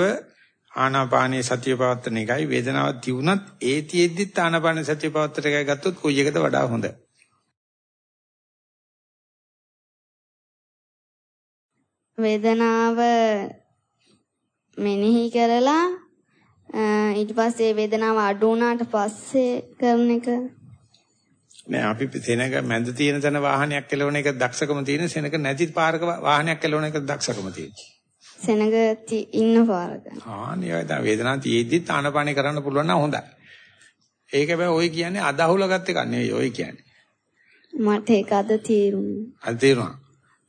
ආනාපානයේ සතිය පවත්තන එකයි වේදනාවක් තියුණත් ඒ තියෙද්දිත් ආනාපාන සතිය පවත්තන එකයි ගත්තොත් කොයි එකද වඩා හොඳ? වේදනාව මෙනෙහි කරලා ඊට පස්සේ වේදනාව අඩු වුණාට පස්සේ කරන එක නෑ අපි සෙනඟ මැද තියෙන තැන වාහනයක් කෙලවන එක දක්ෂකම තියෙන සෙනඟ නැති පාරක වාහනයක් කෙලවන එක දක්ෂකම තියෙන. සෙනඟ ඉන්න පාරක. ආ නියත වේදනාව තියෙද්දි ආනපානේ කරන්න පුළුවන් නම් හොඳයි. ඒක බෑ ඔය කියන්නේ අදහුල ගත්ත එක නෙවෙයි ඔය කියන්නේ. මට ඒක අද තේරුණා. අද තේරුණා.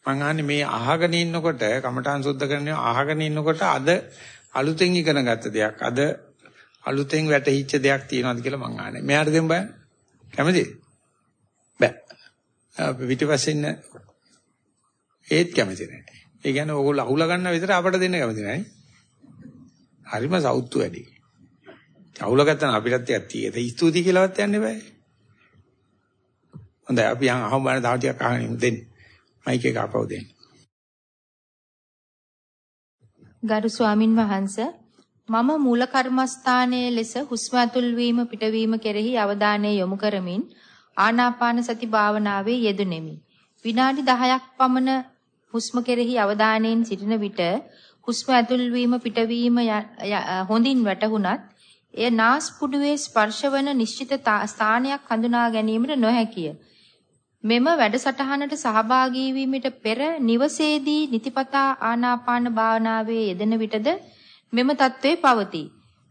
මං අහන්නේ මේ අහගෙන ඉන්නකොට කමඨාන් සුද්ධ කරන්නේ අහගෙන ඉන්නකොට අද අලුතෙන් ඉගෙන ගත්ත දෙයක් අද අලුතෙන් වැටහිච්ච දෙයක් තියෙනවද කියලා මං අහන්නේ. මෙයාට දෙන්න බෑ. කැමතිද? බෑ. පිටිපස්සේ ඉන්න ඒත් කැමති නැහැ. ඒ කියන්නේ ඕගොල්ලෝ අහුලා ගන්න විතර අපට දෙන්න කැමති නැහැ. හරිම සෞතු වැඩි. අහුලා ගත්තා නම් අපිටත් ටිකක් තියෙයි. ස්තුති කියලාවත් යන්න බෑ. හොඳයි අපි යන් අහමු බලන්න තව ටිකක් අහන්න දෙන්න. මයික් එක අපව දෙන්න. ගරු ස්වාමින් වහන්සේ මම මූල කර්මස්ථානයේ ලෙස හුස්ම ඇතුල් වීම පිටවීම කෙරෙහි අවධානය යොමු කරමින් ආනාපාන සති භාවනාවේ යෙදුණෙමි. විනාඩි 10ක් පමණ හුස්ම කෙරෙහි අවධානයෙන් සිටින විට හුස්ම ඇතුල්වීම පිටවීම හොඳින් වැටහුණත් එය නාස්පුඩුවේ ස්පර්ශවන නිශ්චිත ස්ථානයක් හඳුනා ගැනීමට නොහැකිය. මෙම වැඩසටහනට සහභාගී වීමට පෙර නිවසේදී නිතිපතා ආනාපාන භාවනාවේ යෙදෙන විටද මෙම తත්වේ පවතී.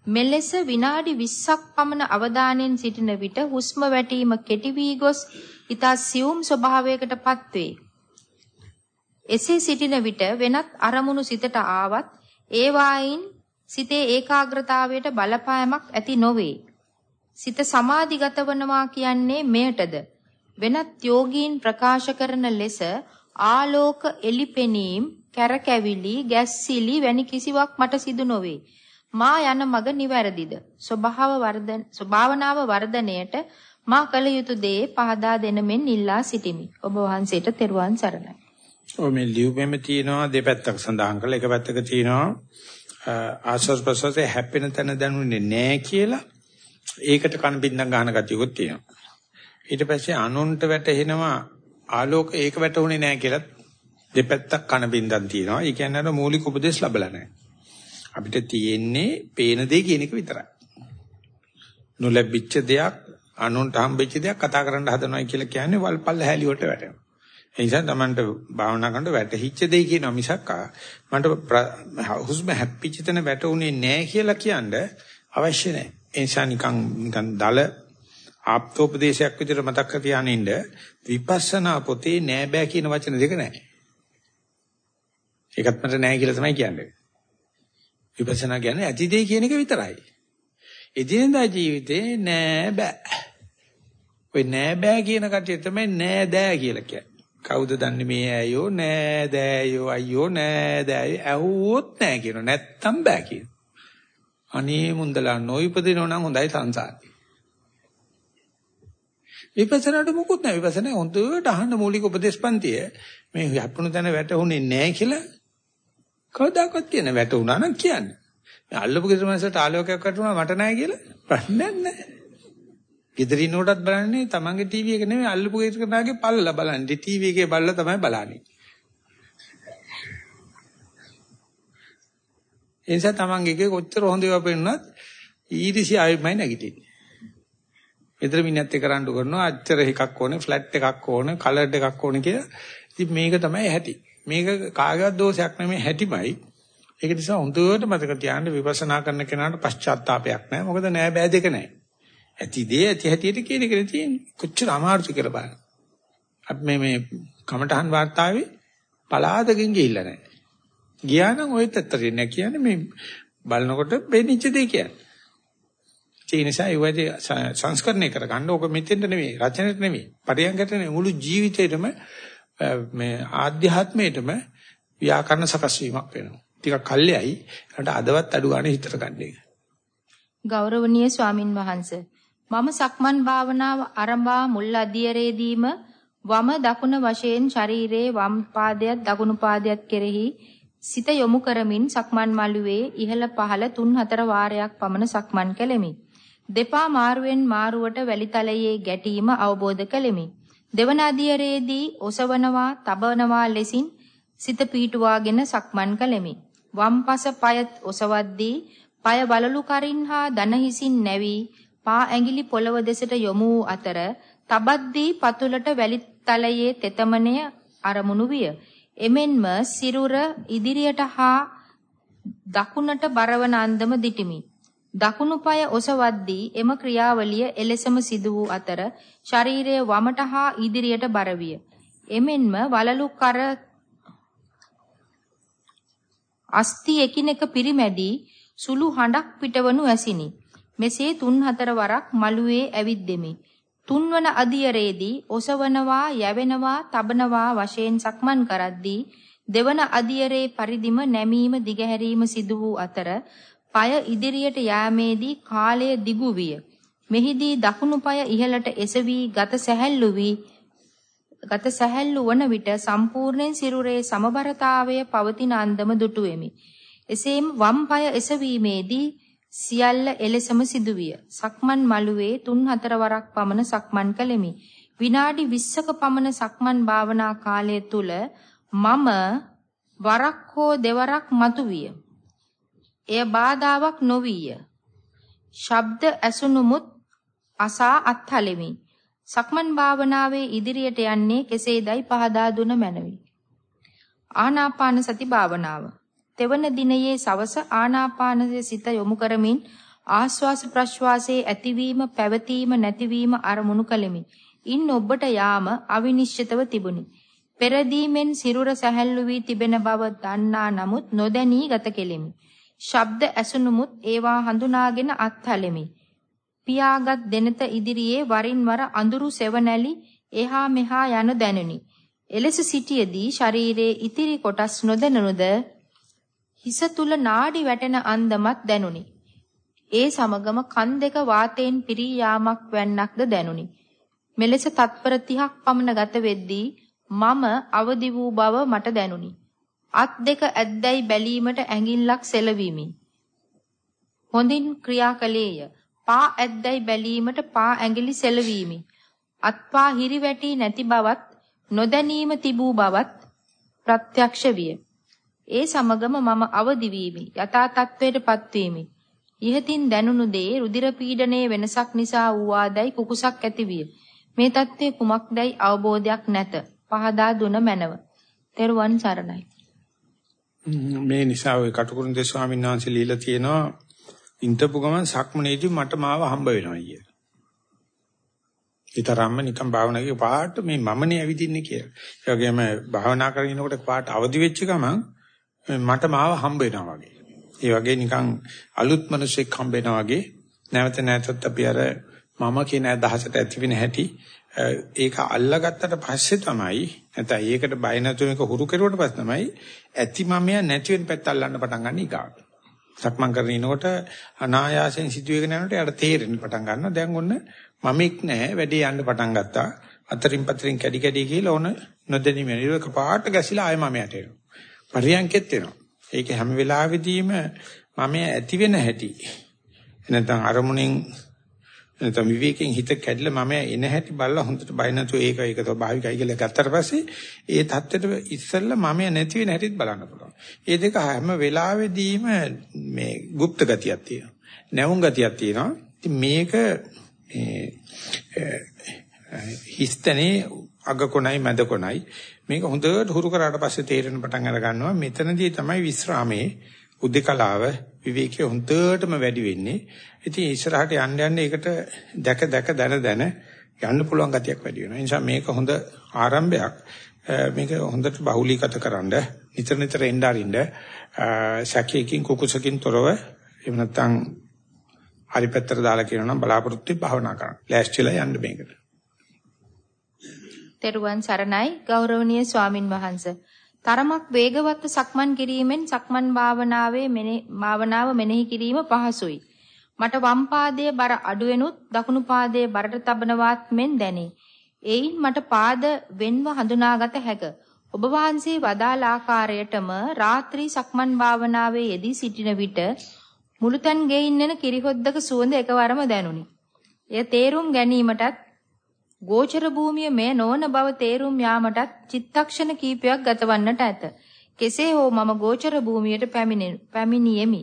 මෙලෙස විනාඩි 20ක් පමණ අවධානයෙන් සිටින විට හුස්ම වැටීම කෙටි වී ගොස් ඊතා සියුම් ස්වභාවයකටපත් වේ. එසේ සිටින විට වෙනත් අරමුණු සිතට ආවත් ඒ වායින් සිතේ ඒකාග්‍රතාවයට බලපෑමක් ඇති නොවේ. සිත සමාධිගත වනවා කියන්නේ මෙයටද වෙනත් යෝගීන් ප්‍රකාශ කරන ලෙස ආලෝක එලිපෙනීම් කැරකැවිලි ගැස්සිලි වැනි කිසිවක් මට සිදු නොවේ. මා යන මග නිවැරදිද? ස්වභාව වර්ධන ස්වභාවනාව වර්ධනයට මා කළ යුතු දේ පහදා දෙන මෙන් ඉල්ලා සිටිමි. ඔබ වහන්සේට තෙරුවන් සරණයි. ඔ මේ ලියුමෙම තියෙනවා දෙපැත්තක් සඳහන් කරලා එක පැත්තක තියෙනවා ආශ්වාස ප්‍රශ්වාසයේ හැපෙන තැන දැනුනේ නැහැ කියලා ඒකට කන බින්දම් ගන්න ගතියකුත් තියෙනවා. ඊට පස්සේ අනුන්ට වැටෙනවා ආලෝක ඒක වැටුනේ නැහැ කියලා දෙපැත්තක් කන බින්දම් තියෙනවා. ඒ කියන්නේ අර මූලික උපදේශ ලැබලා නැහැ. අපිට තියෙන්නේ පේන දේ කියන එක විතරයි. නොලැබිච්ච දෙයක් අනුන්ට හම්බෙච්ච දෙයක් කතා කරන්න හදනවා කියලා කියන්නේ වල්පල් හැලි වලට වැටෙනවා. ඒ නිසා Tamanට භාවනා කරනකොට වැටහිච්ච දෙය කියනවා මිසක් මන්ට හුස්ම හැප්පිච්ච තැන වැටුනේ නැහැ කියලා කියන්න අවශ්‍ය නැහැ. ඒ නිසා නිකන් නිකන් දල ආප්තෝපදේශයක් විදිහට මතක් කර තියානින්න විපස්සනා පොතේ නෑ බෑ කියන වචන දෙක නැහැ. ඒකත් මට නැහැ කියලා තමයි කියන්නේ. විපස්සනා කියන්නේ ඇති දෙය කියන එක විතරයි. එදිනෙදා ජීවිතේ නෑ බෑ. ඔය නෑ බෑ කියන කටිය තමයි නෑ දෑ කියලා කියන්නේ. කවුද දන්නේ මේ ඇයෝ නෑ දෑයෝ අයියෝ නෑ දෑයෝ ඇහුවොත් නෑ කියන නැත්තම් බෑ කියන. අනේ මුන්දලා නොයිපදිනව නම් හොඳයි සංසාරේ. විපස්සනාට මොකුත් නැහැ විපස්සනා හොඳට අහන්න මූලික උපදේශපන්තිය මේ යප්පුණු තැන වැටුනේ නැහැ කියලා කවදාකවත් කියන වැටුණා නම් කියන්නේ. මේ අල්ලපු ගෙදර මනසට ආලෝකයක් වැටුණා මට නැහැ කියලා ප්‍රශ්නයක් නැහැ. ගෙදරින් උඩත් බලන්නේ තමන්ගේ ටීවී එක නෙමෙයි අල්ලපු ගෙදර කනාගේ පල්ලලා බලන්නේ. ටීවී එකේ බල්ලා තමයි බලන්නේ. ඒ නිසා තමන්ගේ කොච්චර හොඳ ඒවා පෙන්නුවත් ඊරිසි ආයෙමයි නැගිටින්නේ. ගෙදර මිනිහත් එක්ක රණ්ඩු කරනවා අච්චර එකක් ඕනේ ෆ්ලැට් එකක් ඕනේ කලර්ඩ් එකක් ඕනේ කියලා. ඉතින් මේක තමයි ඇති. මේක කාගවත් දෝෂයක් නෙමෙයි හැටිමයි. ඒක නිසා හොඳට මතක තියාගන්න විපස්සනා කරන කෙනාට පශ්චාත්තාවයක් නැහැ. මොකද නෑ බෑ දෙක නැහැ. ඇති දේ ඇති හැටියට කියන එකනේ තියෙන්නේ. කොච්චර අමාරුද කියලා බලන්න. අපි මේ මේ කමඨහන් වාර්තාවේ පලාදකින් ගිහිල්ලා නැහැ. ගියා නම් ඔය තත්තරේ නෑ කියන්නේ මේ බලනකොට වෙනිච්ච දේ කියන්නේ. ඒ නිසා ඒ වගේ සංස්කරණය කරගන්න ඕක මෙතෙන්ට නෙමෙයි රචනෙට නෙමෙයි පරියන්කට නෙමෙයි මුළු ජීවිතේටම මේ ආධ්‍යාත්මයටම ව්‍යාකරණ සකස් වීමක් වෙනවා. ටිකක් කල්යයි. ඒකට අදවත් අඩු ගන්න හිතට ගන්න එක. ගෞරවනීය ස්වාමින් වහන්සේ මම සක්මන් භාවනාව ආරම්භා මුල් අධියරේදීම වම දකුණ වශයෙන් ශරීරයේ වම් පාදයක් දකුණු පාදයක් කෙරෙහි සිත යොමු කරමින් සක්මන් මළුවේ ඉහළ පහළ 3-4 වාරයක් පමණ සක්මන් කළෙමි. දෙපා මාරුවෙන් මාරුවට වැලිතලයේ ගැටීම අවබෝධ කළෙමි. දෙවන අධියරේදී ඔසවනවා, තබනවා ලෙසින් සිත පීටුවාගෙන සක්මන් කළෙමි. වම්පස පය ඔසවද්දී පය බලලු කරින් හා දන හිසින් නැවි පා ඇඟිලි පොළව දෙසට යොමු වූ අතර තබද්දී පතුලට වැලිතලයේ තෙතමනය අරමුණු විය. එමෙන්ම සිරුර ඉදිරියට හා දකුණට බරවන අන්දම දිටිමි. දකුණු පාය ඔසවද්දී එම ක්‍රියාවලිය එලෙසම සිදු වූ අතර ශරීරයේ වමට හා ඉදිරියට බර විය. එමෙන්ම වලලු කර අස්ති එකිනෙක පිරිමැඩි සුළු හඬක් පිටවනු ඇසිනි. මෙසේ තුන් හතර වරක් මළුවේ ඇවිද්දෙමි. තුන්වන අදියරේදී ඔසවනවා, යැවෙනවා, තබනවා වශයෙන් සක්මන් කරද්දී දෙවන අදියරේ පරිදිම නැමීම දිගහැරීම සිදු වූ අතර পায় ඉදිරියට යාමේදී කාලය දිගු විය. මෙහිදී දකුණු පාය ඉහළට එසවි ගත සැහැල්ලු වී ගත සැහැල්ලු වන විට සම්පූර්ණයෙන් සිරුරේ සමබරතාවය පවතින අන්දම දුටුවෙමි. එසේම වම් පාය එසවීමේදී සියල්ල එලෙසම සිදුවිය. සක්මන් මළුවේ 3-4 වරක් පමණ සක්මන් කළෙමි. විනාඩි 20ක පමණ සක්මන් භාවනා කාලය තුල මම වරක් හෝ දෙවරක් මතුවිය. එය බාධාවක් නොවිය. ශබ්ද ඇසුනුමුත් අසා අත්හලෙමි. සක්මන් භාවනාවේ ඉදිරියට යන්නේ කෙසේදයි පහදා දුන මැනවි. ආනාපාන සති භාවනාව. තෙවන දිනයේ සවස ආනාපානයේ සිත යොමු කරමින් ආස්වාස ප්‍රශ්වාසයේ ඇතිවීම පැවතීම නැතිවීම අරමුණු කළෙමි. ඉන් ඔබට යාම අවිනිශ්චිතව තිබුණි. පෙරදීමෙන් සිරුර සැහැල්ලු වී තිබෙන බව දන්නා නමුත් නොදැනී ගත කෙලිමි. ශබ්ද ඇසුනුමුත් ඒවා හඳුනාගෙන අත්හලෙමි. පියාගත් දෙනත ඉදිරියේ වරින් වර අඳුරු සෙවණැලි එහා මෙහා යන දැනුනි. එලෙස සිටියේදී ශරීරයේ ඉතිරි කොටස් නොදැනුනද හිස තුල නාඩි වැටෙන අන්දමත් දැනුනි. ඒ සමගම කන් දෙක වාතයෙන් පිරී යාමක් වැන්නක්ද දැනුනි. මෙලෙස තත්පර 30ක් පමණ ගත වෙද්දී මම අවදි වූ බව මට දැනුනි. අත් දෙක ඇද්දැයි බැලීමට ඇඟිල්ලක් සෙලවීමි. හොඳින් ක්‍රියා කළේය. පා ඇද්දැයි බැලීමට පා ඇඟිලි සෙලවීමි. අත්පා හිරිවැටි නැති බවත් නොදැනීම තිබූ බවත් ප්‍රත්‍යක්ෂ විය. ඒ සමගම මම අවදි වීමි යථා තත්වයටපත් වීමි. ඉහතින් දැනුණු දේ රුධිර පීඩනයේ වෙනසක් නිසා වූවාදයි කුකුසක් ඇතිවිය මේ தત્ත්වය කුමක්දයි අවබෝධයක් නැත. පහදා දුන මැනව. තෙරුවන් සරණයි. මේ නිසා ඔය කටුකුරුන් දේ ස්වාමීන් වහන්සේ ලීලා තියෙනවා ඉන්ටපු ගමන් සක්මනේදී මට මාව හම්බ වෙනවා අයිය. ඊතරම්ම නිකන් භාවනාවේ පාට මේ මමනේ ඇවිදින්නේ කියලා. ඒ වගේම භාවනා කරගෙන ඉනකොට පාට අවදි වෙච්ච ගමන් මට මාව හම්බ වෙනවා වගේ. ඒ වගේ නිකන් අලුත් මිනිසෙක් හම්බ වෙනවා වගේ නැවත නැවතත් අපි අර මම කියන අදහසට ඇති වෙන හැටි ඒක අල්ලගත්තට පස්සේ තමයි නැත්නම් ඒකට බය නැතුව මේක හුරු කෙරුවට පස්සේ තමයි ඇති මමයා නැති වෙන පැත්ත අල්ලන්න පටන් ගන්න ඊගාවට. සක්මන් කරගෙන ඉනකොට අනායාසයෙන් සිදුවේගෙන යනකොට යාට තේරෙන්න පටන් ගන්නවා. දැන් ඔන්න මමෙක් නැහැ වැඩේ යන්න පටන් ගත්තා. අතරින් පතරින් කැඩි කැඩි කියලා ඕන නොදැනීම නිරක පාට ගැසිලා ආය මම යට එනවා. පරියන්කෙත් එනවා. ඒක හැම වෙලාවෙදීම මම ඇති වෙන හැටි. නැත්නම් අරමුණෙන් නැත්නම් විවේකයෙන් හිත කැඩිලා මම එන හැටි බලලා හොඳට බය නැතුව ඒක ඒක ස්වභාවිකයි කියලා ගත්තට පස්සේ ඒ தත්තෙට ඉස්සෙල්ලා මම නැති වෙන හැටිත් බලන්න පුළුවන්. ඒ දෙක හැම වෙලාවෙදීම මේ গুপ্ত ගතියක් තියෙනවා. නැවුම් ගතියක් තියෙනවා. ඉතින් මේක මේ හිස්තනේ අග කොනයි මැද කොනයි මේක හොඳට හුරු කරාට පස්සේ තේරෙන පටන් අර ගන්නවා මෙතනදී තමයි විස්රාමයේ උද්දකලාව විවේකයේ හොඳටම වැඩි වෙන්නේ. ඉතින් ඉස්සරහට යන්න යන්න ඒකට දැක දැක දන දන යන්න පුළුවන් ගතියක් වැඩි වෙනවා. ඒ නිසා මේක හොඳ ආරම්භයක්. මේක හොඳට බහුලීගත කරන්න නිතර නිතර එන්න අරින්න සැකයකින් කුකුසකින් තොරව එහෙම නැත්නම් හරි පැත්තට දාලා කියනවා නම් බලාපොරොත්තු භාවනා කරන්න. ලෑස්තිලා යන්න මේකට. තෙරුවන් සරණයි ගෞරවනීය ස්වාමින් වහන්සේ තරමක් වේගවත් සක්මන් කිරීමෙන් සක්මන් භාවනාවේ භාවනාව මෙනෙහි කිරීම පහසුයි. මට වම් පාදයේ බර අඩුවෙනුත් දකුණු පාදයේ බරට තබනවත් මෙන් දැනේ. එයින් මට පාද වෙන්ව හඳුනාගත හැක. ඔබ වහන්සේ වදාළ ආකාරයටම රාත්‍රී සක්මන් භාවනාවේ යෙදී සිටින විට මුළුතන් ගෙයින් එන කිරිහොද්දක සුවඳ එකවරම දැනුනි. එය තේරුම් ගැනීමටත් ගෝචර භූමිය මේ නොවන බව තේරුම් යාමටත් චිත්තක්ෂණ කීපයක් ගතවන්නට ඇත. කෙසේ හෝ මම ගෝචර භූමියට පැමිණියෙමි.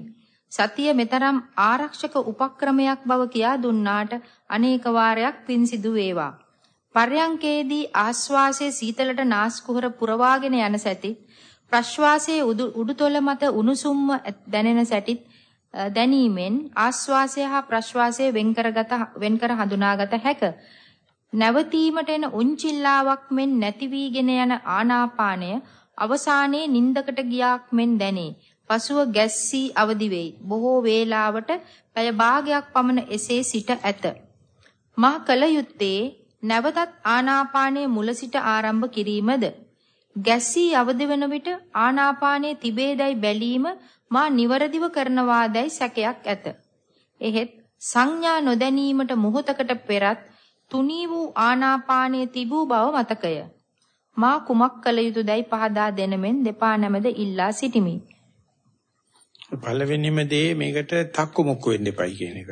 සතිය මෙතරම් ආරක්ෂක උපක්‍රමයක් බව කියා දුන්නාට අනේක වාරයක් පින් සිදු වේවා. පර්යංකේදී ආස්වාසයේ සීතලට නාස්කුහර පුරවාගෙන යන සැටිත් ප්‍රශ්වාසයේ උඩුතොල මත උණුසුම්ම දැනෙන සැටිත් දැනීමෙන් ආස්වාසය හා ප්‍රශ්වාසය වෙන්කරගත වෙන්කර හඳුනාගත හැකිය. නැවතීමට එන උන්චිල්ලාවක් මෙන් නැති වීගෙන යන ආනාපානය අවසානයේ නින්දකට ගියාක් මෙන් දැනේ. පසුව ගැස්සී අවදි වෙයි. බොහෝ වේලාවට පැය භාගයක් පමණ එසේ සිට ඇත. මා කල යුත්තේ නැවතත් ආනාපානයේ මුල සිට ආරම්භ කිරීමද. ගැස්සී අවදි වන විට ආනාපානයේ තිබේදයි බැලීම මා නිවරදිව කරනවාදයි සැකයක් ඇත. එහෙත් සංඥා නොදැනීමට මොහොතකට පෙරත් තුනී වූ ආනාපානයේ තිබූ බව මතකය. මා කුමක් කළ යුතුදයි පහදා දෙනමෙන් දෙපා නැමද ඉල්ලා සිටිමි. පළවෙනිම දේ මේකට තක්කු මුක්කු වෙන්න එපයි කියන එක.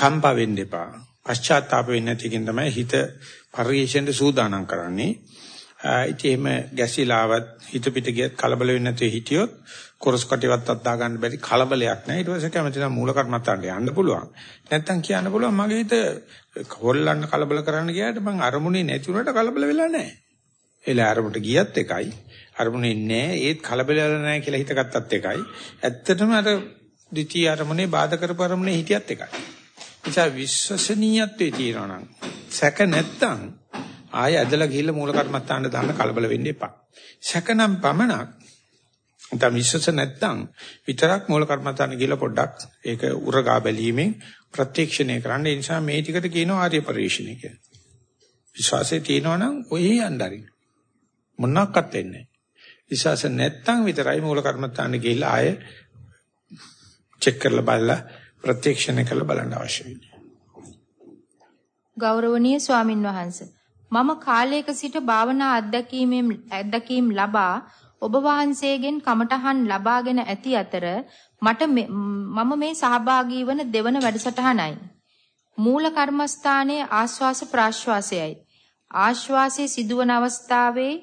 කම්පා වෙන්න එපා. පශ්චාත්තාප වෙන්නේ නැති එකෙන් තමයි හිත පරිේශෙන්ට සූදානම් කරන්නේ. ඉතින් එහෙම ගැසිලාවත් හිත පිට ගියත් කලබල වෙන්නේ නැතුව හිටියොත් කොරස් කටේවත් අත්දා ගන්න බැරි කලබලයක් නැහැ. ඊට පස්සේ කැමති නම් මූල කර්මත්තාන්ට යන්න පුළුවන්. නැත්තම් කියන්න පුළුවන් මගේ හිත හොල්ලන්න කලබල කරන්න ගියාට මං අරමුණේ නැති උනට කලබල වෙලා නැහැ. එලා අරමුණට ගියත් එකයි. අරමුණේ නැහැ ඒත් කලබල වෙලා නැහැ කියලා හිතගත්තත් එකයි. ඇත්තටම අර ද්විතීයි අරමුණේ බාධා කරපු අරමුණේ හිටියත් එකයි. නිසා විශ්වසනීයත්වයේ තියෙනවා නම් සැක නැත්තම් ආයෙ ඇදලා ගිහිල්ලා මූල කර්මත්තාන්න දාන්න කලබල වෙන්න එපා. සැකනම් පමණක් නැත්නම් විශ්වස නැත්තම් විතරක් මූල කර්මත්තාන්න ගිහිල්ලා පොඩ්ඩක් ඒක උරගා බැලීමෙන් ප්‍රත්‍යක්ෂණය කරන්න. ඒ නිසා මේ ටිකට කියනවා ආර්ය පරිශ්‍රණය කියලා. විශ්වාසය තියෙනවා නම් ඔයෙ යnderින්. මොනක්වත් වෙන්නේ නැහැ. විශ්වාස නැත්තම් විතරයි මූල කර්මත්තාන්න ගිහිල්ලා ආයෙ චෙක් කරලා බලලා ප්‍රත්‍යක්ෂණය කරලා බලන්න අවශ්‍ය වෙන්නේ. ගෞරවනීය ස්වාමින් වහන්සේ මම කාලයක සිට භාවනා අත්දැකීමෙන් අත්දැකීම් ලබා ඔබ වහන්සේගෙන් කමඨහන් ලබාගෙන ඇති අතර මට මම මේ සහභාගී වන දෙවන වැඩසටහනයි. මූල කර්මස්ථානයේ ආශ්වාස ප්‍රාශ්වාසයයි. ආශ්වාසයේ සිදුවන අවස්ථාවේ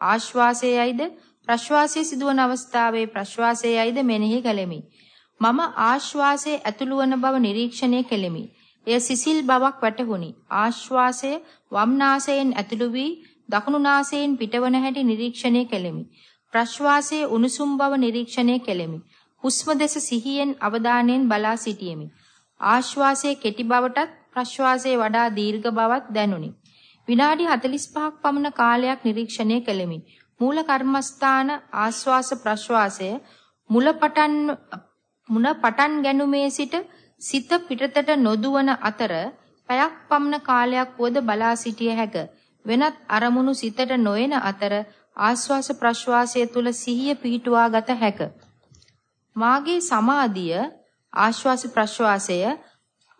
ආශ්වාසයයිද ප්‍රශ්වාසයේ සිදුවන අවස්ථාවේ ප්‍රශ්වාසයයිද මෙනෙහි කළෙමි. මම ආශ්වාසයේ ඇතුළු වන බව නිරීක්ෂණය කෙලෙමි. එය සිසිල් බවක් වැටහුණි. ආශ්වාසය වම් නාසයෙන් ඇතුළු වී දකුණු නාසයෙන් පිටවන හැටි නිරීක්ෂණය කෙලෙමි. ප්‍රශ්වාසයේ උණුසුම් බව නිරීක්ෂණය කෙලෙමි. හුස්ම දෙස සිහියෙන් අවධානයෙන් බලා සිටියෙමි. ආශ්වාසයේ කෙටි බවටත් ප්‍රශ්වාසයේ වඩා දීර්ඝ බවක් දැනුනි. විනාඩි 45ක් පමණ කාලයක් නිරීක්ෂණය කෙලෙමි. මූල කර්මස්ථාන ආශ්වාස ප්‍රශ්වාසය මුල පටන් මුන පටන් ගැනීමේ සිට සිත පිටතට නොදුවන අතර පැයක් පමණ කාලයක් වුවද බලා සිටිය හැක. වෙනත් අරමුණු සිතට නොයන අතර ආශ්වාස ප්‍රශ්වාසය තුල සිහිය පිහිටුවා ගත හැක. මාගේ සමාධිය ආශ්වාස ප්‍රශ්වාසය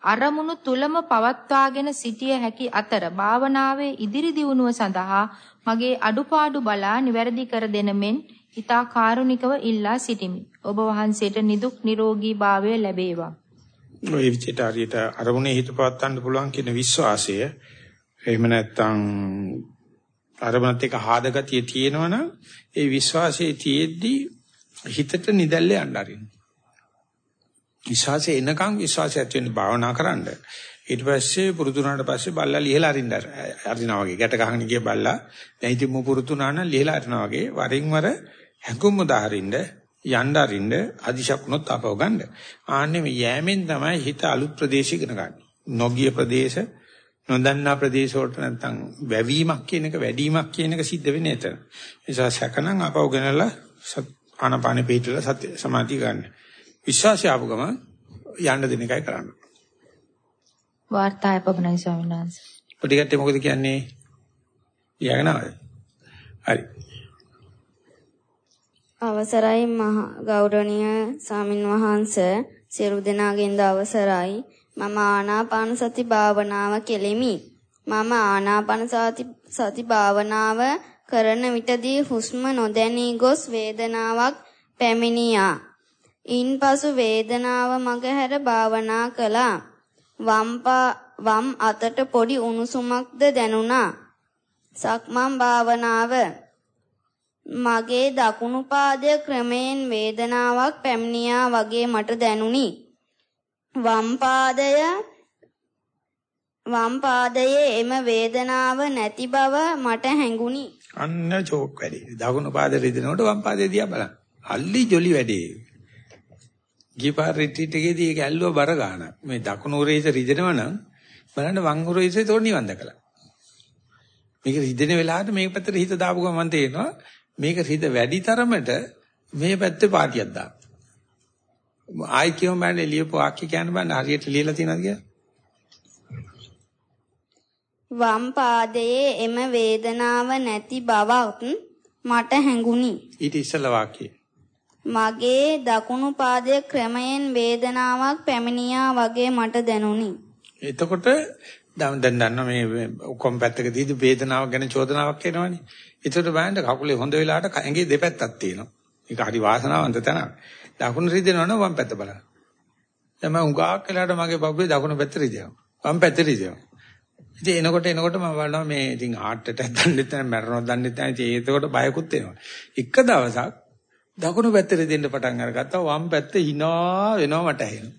අරමුණු තුලම පවත්වාගෙන සිටිය හැකි අතර භාවනාවේ ඉදිරි දියුණුව සඳහා මගේ අඩුපාඩු බලා නිවැරදි කර දෙන මෙන් ඊතා කාරුණිකව ඉල්ලා සිටිමි. ඔබ වහන්සේට නිදුක් නිරෝගී භාවය ලැබේවා. ඔය විදිහට හරියට අරමුණේ හිත පවත්වන්න පුළුවන් කියන විශ්වාසය එහෙම නැත්නම් අරමුණත් එක්ක හාදගතිය තියෙනවනම් ඒ විශ්වාසයේ තියෙද්දි හිතට නිදැල්ල යන්න අරින්න. විශ්වාසය එනකන් විශ්වාසය ඇති වෙන්න භාවනා කරන්න. ඊට පස්සේ පුරුදු වුණාට පස්සේ බල්ලා ලිහලා අරින්න අරිනවා වගේ. ගැට ගහගෙන ගිය බල්ලා දැන් ඉතින් මු පුරුදු වුණා නම් ලිහලා අරිනවා වගේ වරින් වර හැඟුම් උදාහරින්න යන්න අරින්න අදිශකුණොත් අපව ගන්න. ආන්නේ මේ යෑමෙන් තමයි හිත අලුත් ප්‍රදේශ ඉගෙන ගන්න. නොගිය ප්‍රදේශ නොදන්නා ප්‍රදේශ වලට නැත්තම් වැවීමක් කියන එක වැඩිවීමක් කියන එක සිද්ධ වෙන්නේ එතන. ඒ නිසා සැකනම් අපව ගෙනලා ආනපානෙ පිටලා සත්‍ය සමාධිය ගන්න. විශ්වාසය ආපු ගම යන්න දෙන එකයි කරන්න. වාර්තාය පබනයි ස්වාමීන් වහන්සේ. පොඩිගත්තේ මොකද කියන්නේ? ලියාගෙනවද? හරි. අවසරයි මහ ගෞරවනීය ස්වාමින් වහන්සේ සියලු දෙනාගෙන්ද අවසරයි මම ආනාපාන සති භාවනාව කෙලිමි මම ආනාපාන සති සති භාවනාව කරන විටදී හුස්ම නොදැනී ගොස් වේදනාවක් පැමිණියා ඉන්පසු වේදනාව මගහැර භාවනා කළා වම් අතට පොඩි උණුසුමක්ද දැනුණා සක්මන් භාවනාව මගේ දකුණු පාදය ක්‍රමයෙන් වේදනාවක් පැමිණියා වගේ මට දැනුනි. වම් පාදය වම් පාදයේ එම වේදනාව නැති බව මට හැඟුණි. අන්න චෝක් වැඩි. දකුණු පාදේ රිදෙනකොට වම් පාදේ දිහා බලන්න. අල්ලි ජොලි වැඩි. ගිපාර රිට්‍රීට් එකේදී ඒක ඇල්ලුව බර ගන්න. මේ දකුණු උරේස රිදෙනවා නම් බලන්න වම් උරේසේ තෝරන නිවන් දැකලා. මේක රිදෙන වෙලාවට මේක පැත්තට හිත දාපු ගමන් තේරෙනවා මේක සිද වැඩි තරමට මේ පැත්තේ පාටියක් දාන්න. ආයි කියමු බෑනේ ලියපු වාක්‍ය කියන්න බෑ හරියට ලියලා තියෙනවද කියලා. වම් පාදයේ එම වේදනාව නැති බවක් මට හැඟුණි. ඊට ඉස්සෙල්ලා වාක්‍යය. මගේ දකුණු පාදයේ ක්‍රමයෙන් වේදනාවක් පැමිණියා වගේ මට දැනුනි. එතකොට දැන් දන්නවා මේ ඔක්කොම පැත්තක දීදී වේදනාවක් ගැන චෝදනාවක් එනවනේ. ඒකට බලන්න කකුලේ හොඳ වෙලාවට ඇඟේ දෙපැත්තක් තියෙනවා. ඒක හරි වාසනාවන්ත තැනක්. දකුණු රිදෙනවනම් වම් පැත්ත බලන්න. දැන් මම උගාක් වෙලාවට මගේ බබ්බේ දකුණු පැත්ත රිදෙනවා. වම් පැත්ත රිදෙනවා. ඉතින් එනකොට එනකොට මම බලනවා මේ ඉතින් heart attack දන්නෙත් නැහැ මැරෙනවද දන්නෙත් නැහැ. ඉතින් ඒකකොට බයකුත් එනවා. එක දවසක් දකුණු පැත්තට දෙන්න පටන් අරගත්තා වම් පැත්ත hina වෙනවා මට ඇහෙනවා.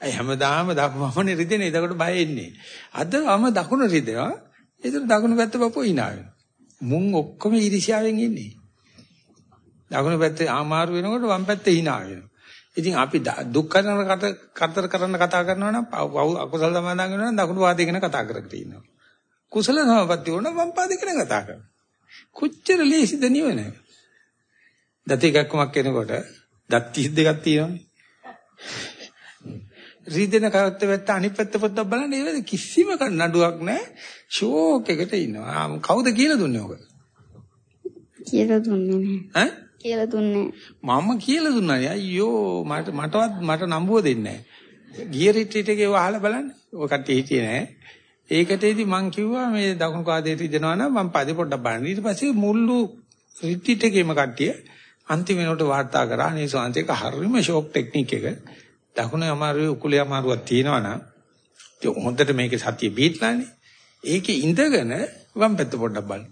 අය හැමදාම දකුණම රිදෙනේ එතකොට බය එන්නේ. අද වම දකුණ රිදෙනවා. ඒතර දකුණු පැත්ත බපුව hina වෙනවා. මුන් ඔක්කොම ඊර්ෂ්‍යාවෙන් ඉන්නේ. දකුණු පැත්තේ ආමාරු වෙනකොට වම් පැත්තේ hina වෙනවා. ඉතින් අපි දුක් කරන කතර කරන්න කතා කරනවා නම් අකුසල සමාදන් වෙනවා නම් දකුණු වාදේ ගැන කතා කරගෙන ඉන්නවා. කුසල සමාපatti වුණා වම් පාදේ ගැන කතා කරනවා. කොච්චර ලේසිද නිවන? දත එකක්මක් කෙනකොට දත් 32ක් තියෙනවානේ. රීදෙන කවත්ත වැත්ත අනිත් පැත්ත පොඩ්ඩක් බලන්න ඒ කිසිම නඩුවක් නැහැ. ෂෝක් එකට ඉන්නවා. කවුද කියලා දුන්නේ ඔක? කියලා දුන්නේ නැහැ. ඈ? කියලා දුන්නේ මම කියලා දුන්නානේ අයියෝ මට මටවත් මට නම්බුව දෙන්නේ නැහැ. ගිය රිට්‍රීට් එකේ වහලා බලන්න. ඔය කට්ටිය හිටියේ නැහැ. ඒකටේදී මං කිව්වා මේ දකුණු කාදේ රිදෙනවා නම් මම පදේ පොඩ්ඩක් බලන්න. ඊට පස්සේ මුල්ලු රිට්‍රීට් එකේම කට්ටිය අන්තිම වෙනකොට වාර්තා කරා අනේ සෝන්තේක හරිම ෂොක් ටෙක්නික් එක. දකුණේ අමාරුවේ උකුලේ අමාරුවක් තියෙනවා නම් ඉතින් හොඳට මේකේ සතිය බීට්ලානේ. ඒකේ ඉඳගෙන වම් පැත්ත පොඩ්ඩක් බලන්න.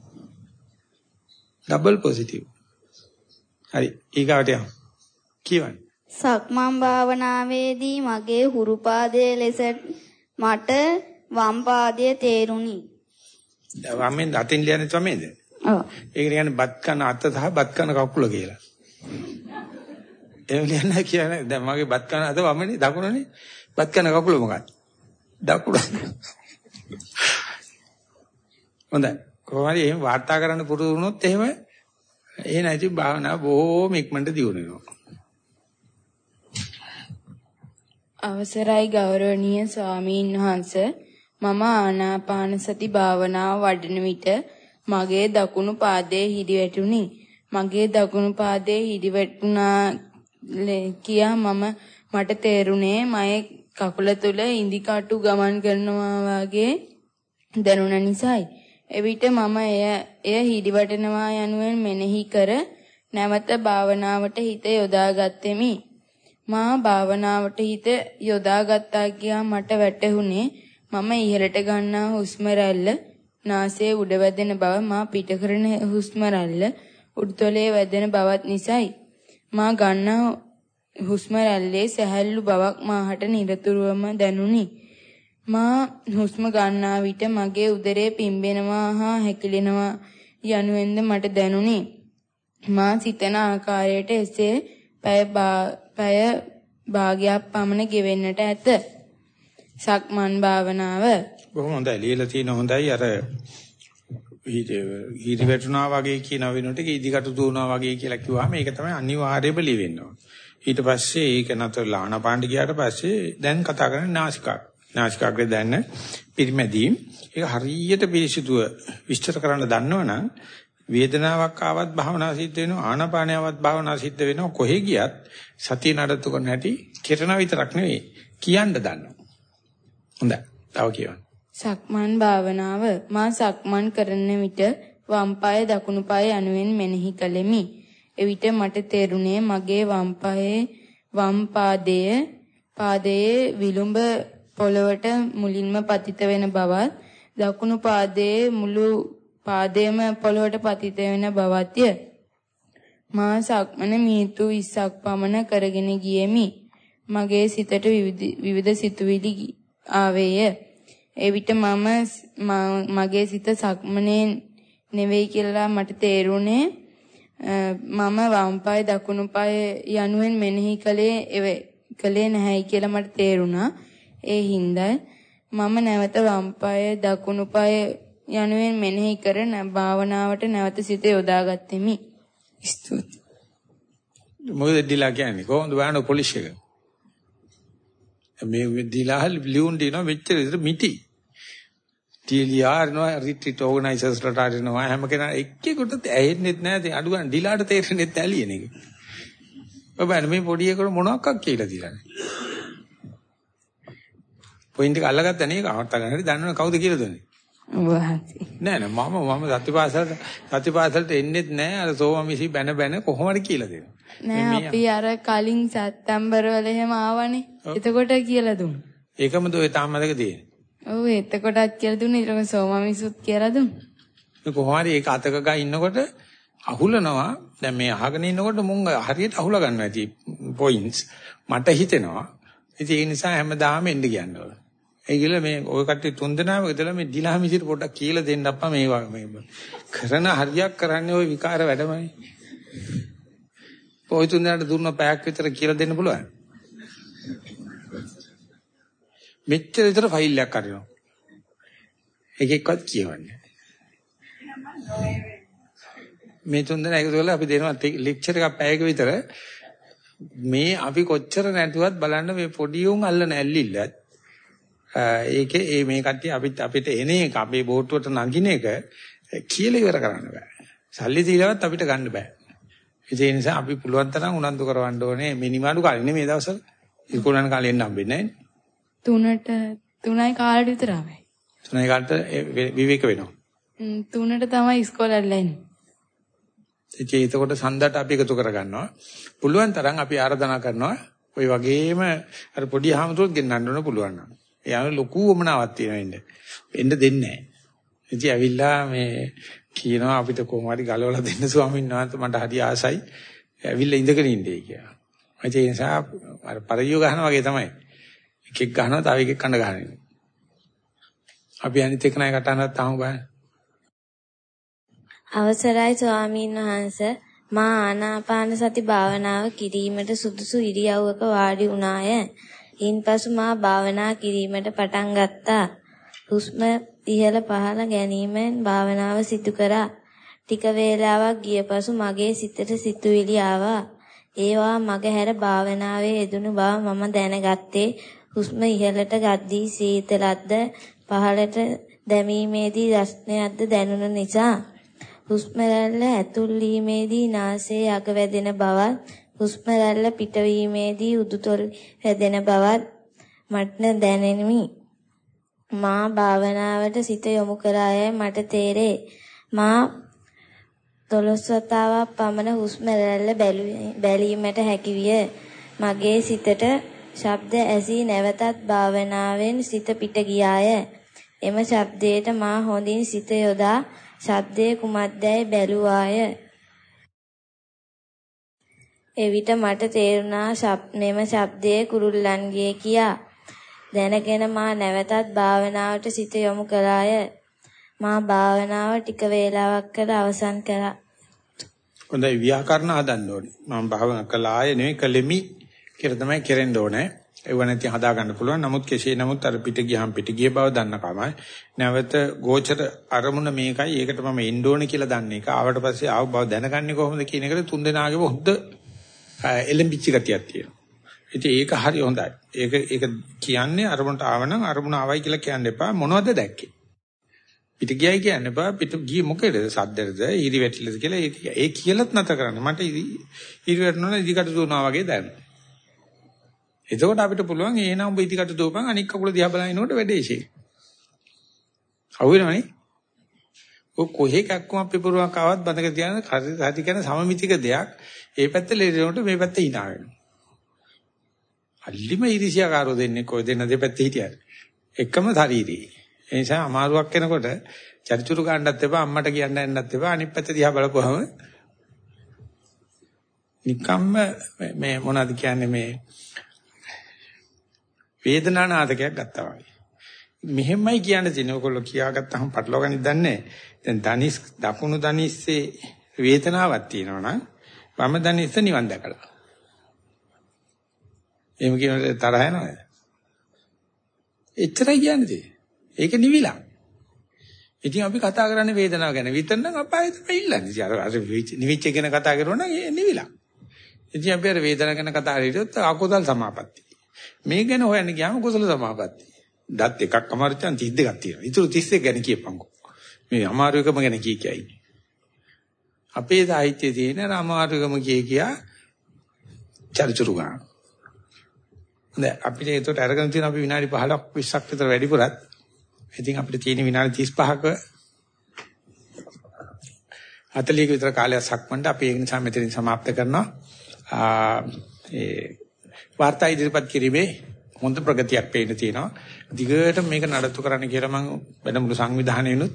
Double positive. හරි ඊගාවට යමු. කියවන්න. සක්මන් භාවනාවේදී මගේ හුරු පාදයේ ලෙස මට වම් පාදයේ තේරුණි. වමෙන් අතින් ලියන්නේ තමයිද? ඔව්. ඒක කියන්නේ බත් කන අත සහ බත් කන කකුල කියලා. එහෙම ලියන්න කියන්නේ දැන් මගේ බත් කන අත වමනේ දකුණනේ බත් කන කකුල මොකක්ද? දකුණ. හොඳයි. කොහොමද එහෙම වාර්තා කරන්න පුරුදු වුණොත් එහෙම ඒ නැති භාවනාව බොහෝම ඉක්මනට දියුණු වෙනවා. අවසරයි ගෞරවනීය ස්වාමීන් වහන්ස මම ආනාපාන සති භාවනාව වඩන විට මගේ දකුණු පාදයේ හිදි වැටුනි. මගේ දකුණු පාදයේ හිදි වැටුණා කියා මම මට තේරුණේ මයේ කකුල තුල ඉඳි කටු ගමන් කරනවා වගේ දැනුණ නිසායි. එවිට මම එය එය හිදිවටනවා යනුවෙන් මෙනෙහි කර නැවත භාවනාවට හිත යොදාගත්ෙමි. මා භාවනාවට හිත යොදාගත්තා කියා මට වැටහුණේ මම ඉහළට ගන්නා හුස්ම රැල්ල නාසයේ උඩ වැදෙන බව මා පිට කරන හුස්ම රැල්ල උඩුතලයේ වැදෙන බවත් නිසායි. මා ගන්නා හුස්ම රැල්ලේ සැහැල්ලු බවක් මාහට නිරතුරුවම දැනුනි. මා හුස්ම ගන්නා විට මගේ උදරය පිම්බෙනවා හා හැකිලෙනවා යනුවෙන්ද මට දැනුනි. මා සිතන ආකාරයට එසේ පැය පැය භාගයක් පමණ ගෙවෙන්නට ඇත. සක්මන් භාවනාව බොහොම හොඳයි. ලියලා තියෙන හොඳයි අර හිරි වැටුණා වගේ කියන වෙනකොට ඉදිකට දුවනවා වගේ කියලා කිව්වම ඒක තමයි අනිවාර්යයෙන්ම ලිවෙන්න ඕන. ඊට පස්සේ ඒක නතර ලාහන පාණ්ඩ ගියාට පස්සේ දැන් කතා කරන්නේ නාසිකාග්‍රය. නාසිකාග්‍රේ දැන්න පිරිමැදීම්. ඒක හරියට පිරිසිදුව විස්තර කරන්න දන්නවනම් වේදනාවක් ආවත් භාවනා සිද්ධ වෙනවා ආනාපානයවත් භාවනා සිද්ධ වෙනවා කොහෙ ගියත් සතිය නඩත්තු කරන හැටි කෙරෙන විතරක් නෙවෙයි කියන්න දන්නවා. හොඳයි. තව කියන්න. සක්මන් භාවනාව මා සක්මන් කරන විට වම් පාය දකුණු පාය යනුවෙන් මෙනෙහි කළෙමි. එවිට මට තේරුණේ මගේ වම් පායේ වම් පාදයේ පාදයේ විලුඹ පොළවට මුලින්ම පතිත වෙන බවත් දකුණු පාදයේ මුළු පාදයේම පොළවට පතිත වෙන බවත්ය. මා සක්මන මීතු 20ක් පමණ කරගෙන ගියෙමි. මගේ සිතට විවිධ සිතුවිලි ආවේය. එවිට මම මගේ සිත සක්මනේ නෙවෙයි කියලා මට තේරුණේ මම වම් පාය දකුණු පාය යනුවෙන් මෙනෙහි කළේ කළේ නැහැයි කියලා මට තේරුණා. ඒ හින්දා මම නැවත වම් පාය දකුණු පාය යනුවෙන් මෙනෙහි කර භාවනාවට නැවත සිත යොදාගත්තෙමි. ස්තුති. මොකද දිලා කියන්නේ කොහොමද බලන්න පොලිස් එක? මේ දිලා ලියුම් දිනවා මෙච්චර විතර මිටි. ටීලියාර් නෝ රිට්‍රීට් ඕගනයිසර්ස්ලාට ආරිනවා හැම කෙනා එක්කෙකුට ඇහෙන්නෙත් නැහැ. අඩු ගන්න දිලාට තේරෙන්නෙත් ඇලියන එක. ඔබ මේ පොඩි එකට මොනවක් කියලා දිලානේ. පොයින්ට් එක අල්ලගත්තා නේ කවත්ත ගන්න හැටි දන්නවනේ කවුද කියලා දුන්නේ. නෑ නෑ මම මම සත්‍යපාසලට සත්‍යපාසලට එන්නෙත් නෑ. අර සෝමමිසි බැන බැන කොහොමද කියලා දෙනවා. නෑ අපි අර කලින් සැප්තැම්බර් වල එහෙම ආවනේ. එතකොට කියලා දුන්නා. ඒකමද ඔය තාම මතක තියෙන්නේ. ඔව් එතකොටත් කියලා දුන්නේ. පස්සේ සෝමමිසුත් කියලා දුන්නා. මේ කොහොම හරි ඒක අතක ගා ඉන්නකොට අහුලනවා. දැන් මේ අහගෙන ඉන්නකොට මුං හරියට අහුලා ගන්නවා. ඇති පොයින්ට්ස් මට හිතෙනවා. ඉතින් ඒ නිසා හැමදාම එන්න කියනවා ඒ කියලා මේ ওই කට්ටිය තුන් දෙනාම ඉතලා මේ දිලා මිසිර පොඩ්ඩක් කියලා දෙන්න අප්පා මේ මේ කරන හරියක් කරන්නේ ওই විකාර වැඩමයි ඔය තුන් දෙනාට දුන්න පැයක් විතර කියලා දෙන්න පුළුවන් මෙච්චර විතර ෆයිල් එකක් අරිනවා එකෙක්වත් කියවන්නේ මේ තුන් දෙනා එකතු කරලා අපි දෙනවා ලෙක්චර් එකක් පැයක විතර මේ අපි කොච්චර නැතුවත් බලන්න මේ පොඩි උන් අල්ලන ඇල්ලිල්ලත් ඒකේ ඒ මේ කට්ටිය අපිට අපිට එන එක අපේ බෝට්ටුවට නගින එක කියලා ඉවර කරන්න බෑ. සල්ලි දීලවත් අපිට ගන්න බෑ. ඒ නිසා අපි පුළුවන් තරම් උනන්දු කරවන්න ඕනේ මිනිමාඩු කාලේ නෙමෙයි දවසක. ඉස්කෝලේ යන කාලේ එන්න හම්බෙන්නේ නැහැ. තුනට තුනයි කාලෙට විතර ආවේ. තුනයි කාලට විවේක වෙනවා. තුනට තමයි ඉස්කෝලේ ඇල්ලන්නේ. ඉතින් එතකොට සඳට අපි එකතු කරගන්නවා. පුළුවන් තරම් අපි ආරාධනා කරනවා ওই වගේම අර පොඩි හාමුදුරුවෝ ගෙන්නන්න ඕන පුළුවන් නම්. එයාන ලොකු වමනාවක් තියෙනවා ඉන්න. එන්න දෙන්නේ නැහැ. ඉතින් ඇවිල්ලා මේ කියනවා අපිට කොහොම හරි ගලවලා දෙන්න ස්වාමීන් වහන්සේ මට හරි ආසයි. ඇවිල්ලා ඉඳගෙන ඉන්නේ කියලා. ඒ නිසා අර පරියෝ ගහනවා වගේ තමයි. එකෙක් ගහනවා තව එකෙක් කන ගහනවා. අපි අනිත් එක නයි කටහඬක් තාම බලන්න. අවසරයි ස්වාමීන් වහන්ස මා ආනාපාන සති භාවනාව කිරීමට සුදුසු ඉරියව්වක වාඩි වුණාය. ඉන්පසු මා භාවනා කිරීමට පටන් ගත්තා. හුස්ම ඉහළ පහළ ගැනීමෙන් භාවනාව සිදු කරා. ටික වේලාවක් ගිය පසු මගේ සිතට සිතුවිලි ආවා. ඒවා මගහැර භාවනාවේ යෙදුණු බව මම දැනගත්තේ හුස්ම ඉහළට ගද්දී සීතලක්ද පහළට දැමීමේදී රස්නයක්ද දැනුන නිසා හුස්ම රැල්ල ඇතුල් වීමේදී නාසයේ අග වැදෙන බවත් හුස්ම රැල්ල පිටවීමේදී උඩුතොල් වැදෙන බවත් මට දැනෙමි. මා භාවනාවට සිත යොමු කරායයි මට තේරේ. මා දොළොස්වතාවක් පමණ හුස්ම රැල්ල බැලීමට හැකිවිය. මගේ සිතට ශබ්ද ඇසී නැවතත් භාවනාවෙන් සිත පිට ගියාය. එම ශබ්දයට මා හොඳින් සිත යොදා ශබ්දයේ කුමක්දැයි බැලුවාය. එවිට මට තේරුණා මෙම ශබ්දයේ කුරුල්ලන්ගේ කියා. දැනගෙන මා නැවතත් භාවනාවට සිත යොමු කළාය. මා භාවනාව ටික වේලාවක් කර අවසන් කළා. හොඳයි ව්‍යාකරණ හදන්න ඕනේ. මම භාවනා කළාය නෙවෙයි කළෙමි කියලා තමයි කෙරෙන්න ඕනේ. ඒව නැති හදා ගන්න පුළුවන්. නමුත් කෙසේ නමුත් අර පිට ගියහම පිට ගිය බව දන්න කමයි. නැවත ගෝචර අරමුණ මේකයි. ඒකට මම එන්න ඕනේ කියලා දන්න එක. ආවට පස්සේ ආව බව දැනගන්නේ කොහොමද කියන එකට තුන් දෙනාගේම හොද්ද එලෙම්බිච්ච ගතියක් තියෙනවා. ඉතින් ඒක හරි හොඳයි. ඒක ඒක කියන්නේ අරමුණට ආවනම් අරමුණ ආවයි කියලා කියන්න එපා. මොනවද දැක්කේ? පිට ගියයි කියන්න එපා. පිට ගියේ මොකේද? සද්දෙද, ඊරි වැටිලද කියලා ඒ කියලත් නැත කරන්න. මට ඊරි වැටෙනවා ඉදිකට දුවනවා වගේ දැනෙනවා. එතකොට අපිට පුළුවන් එහෙනම් ඔබ ඉදිකට දුවපන් අනික් කකුල දිහා බලනකොට වැඩේෂේ. අවුවෙනවනේ. ඔය කොහේ කක්කම අපි පුරුවක් ආවත් බඳක තියන හරි කියන සමමිතික දෙයක්. ඒ පැත්තේ ලේනකොට මේ පැත්තේ hina වෙනවා. අල්ලිම ඉරිසියාකාරෝ දෙන්නේ කොයි දෙන්න දෙපැත්තේ හිටියද? එකම ශරීරී. ඒ නිසා අමාරුවක් වෙනකොට චරිචුරු ගන්නත් එපා අම්මට කියන්න යන්නත් එපා අනිත් පැත්ත දිහා බලපුවම නිකම්ම මේ මොනවද කියන්නේ මේ වේදනානාදකයක් ගත්තා වගේ. මෙහෙමයි කියන්න තියෙන්නේ. ඔයගොල්ලෝ කියාගත්තාම පටලවාගන්න දන්නේ දැන් දනිස් දකුණු දනිස්සේ වේදනාවක් තියෙනවා නම් වම දනිස්ස නිවන් දැකලා. එහෙම කියනකොට තරහ යනවද? එච්චරයි කියන්නේ. ඒක නිවිලා. ඉතින් අපි කතා කරන්නේ වේදනාව ගැන. විතරනම් අපායෙ තමයි ඉල්ලන්නේ. අර අර නිවිච්ච ගැන කතා කරනවා නම් ඒ නිවිලා. ඉතින් අපි අර වේදනාව ගැන කතා කරේට අකුසල් සමාපatti. මේ ගැන හොයන්න ගියාම කුසල සමාපatti. දත් එකක් අමාරුචන් 32ක් තියෙනවා. ඊටු 31 ගැන කියපන්කෝ. මේ අමාරු එකම ගැන කී කියයි. අපේ සාහිත්‍යයේ තියෙන අමාරුකම කිය කියා චරිචුරු ගන්න. දැන් අපිට ඒකට අරගෙන තියෙන අපි විනාඩි 15ක් 20ක් විතර වැඩිපුරත් ඉතින් අපිට තියෙන විනාඩි 35ක 40ක විතර කාලයක් සක්මන්ට අපි ඒ නිසා මෙතනින් સમાપ્ત කරනවා. ඒ වාර්තා ඉදිරිපත් කිරීමේ හොඳ ප්‍රගතියක් පේන්න තියෙනවා. දිගට මේක නඩත්තු කරන්න කියලා මම වැඩමුළු සංවිධානයෙනුත්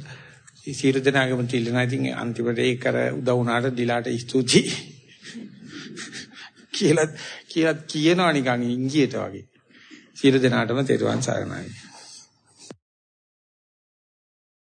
සියලු දෙනාගේම තිල්ලනා ඉතින් අන්තිමට ඒක කර උදව් වුණාට දිලාට ස්තුතියි. කියලා කියලා කියනවා නිකන් ඉංගියට වගේ. සියලු දෙනාටම තෙරුවන් සරණයි.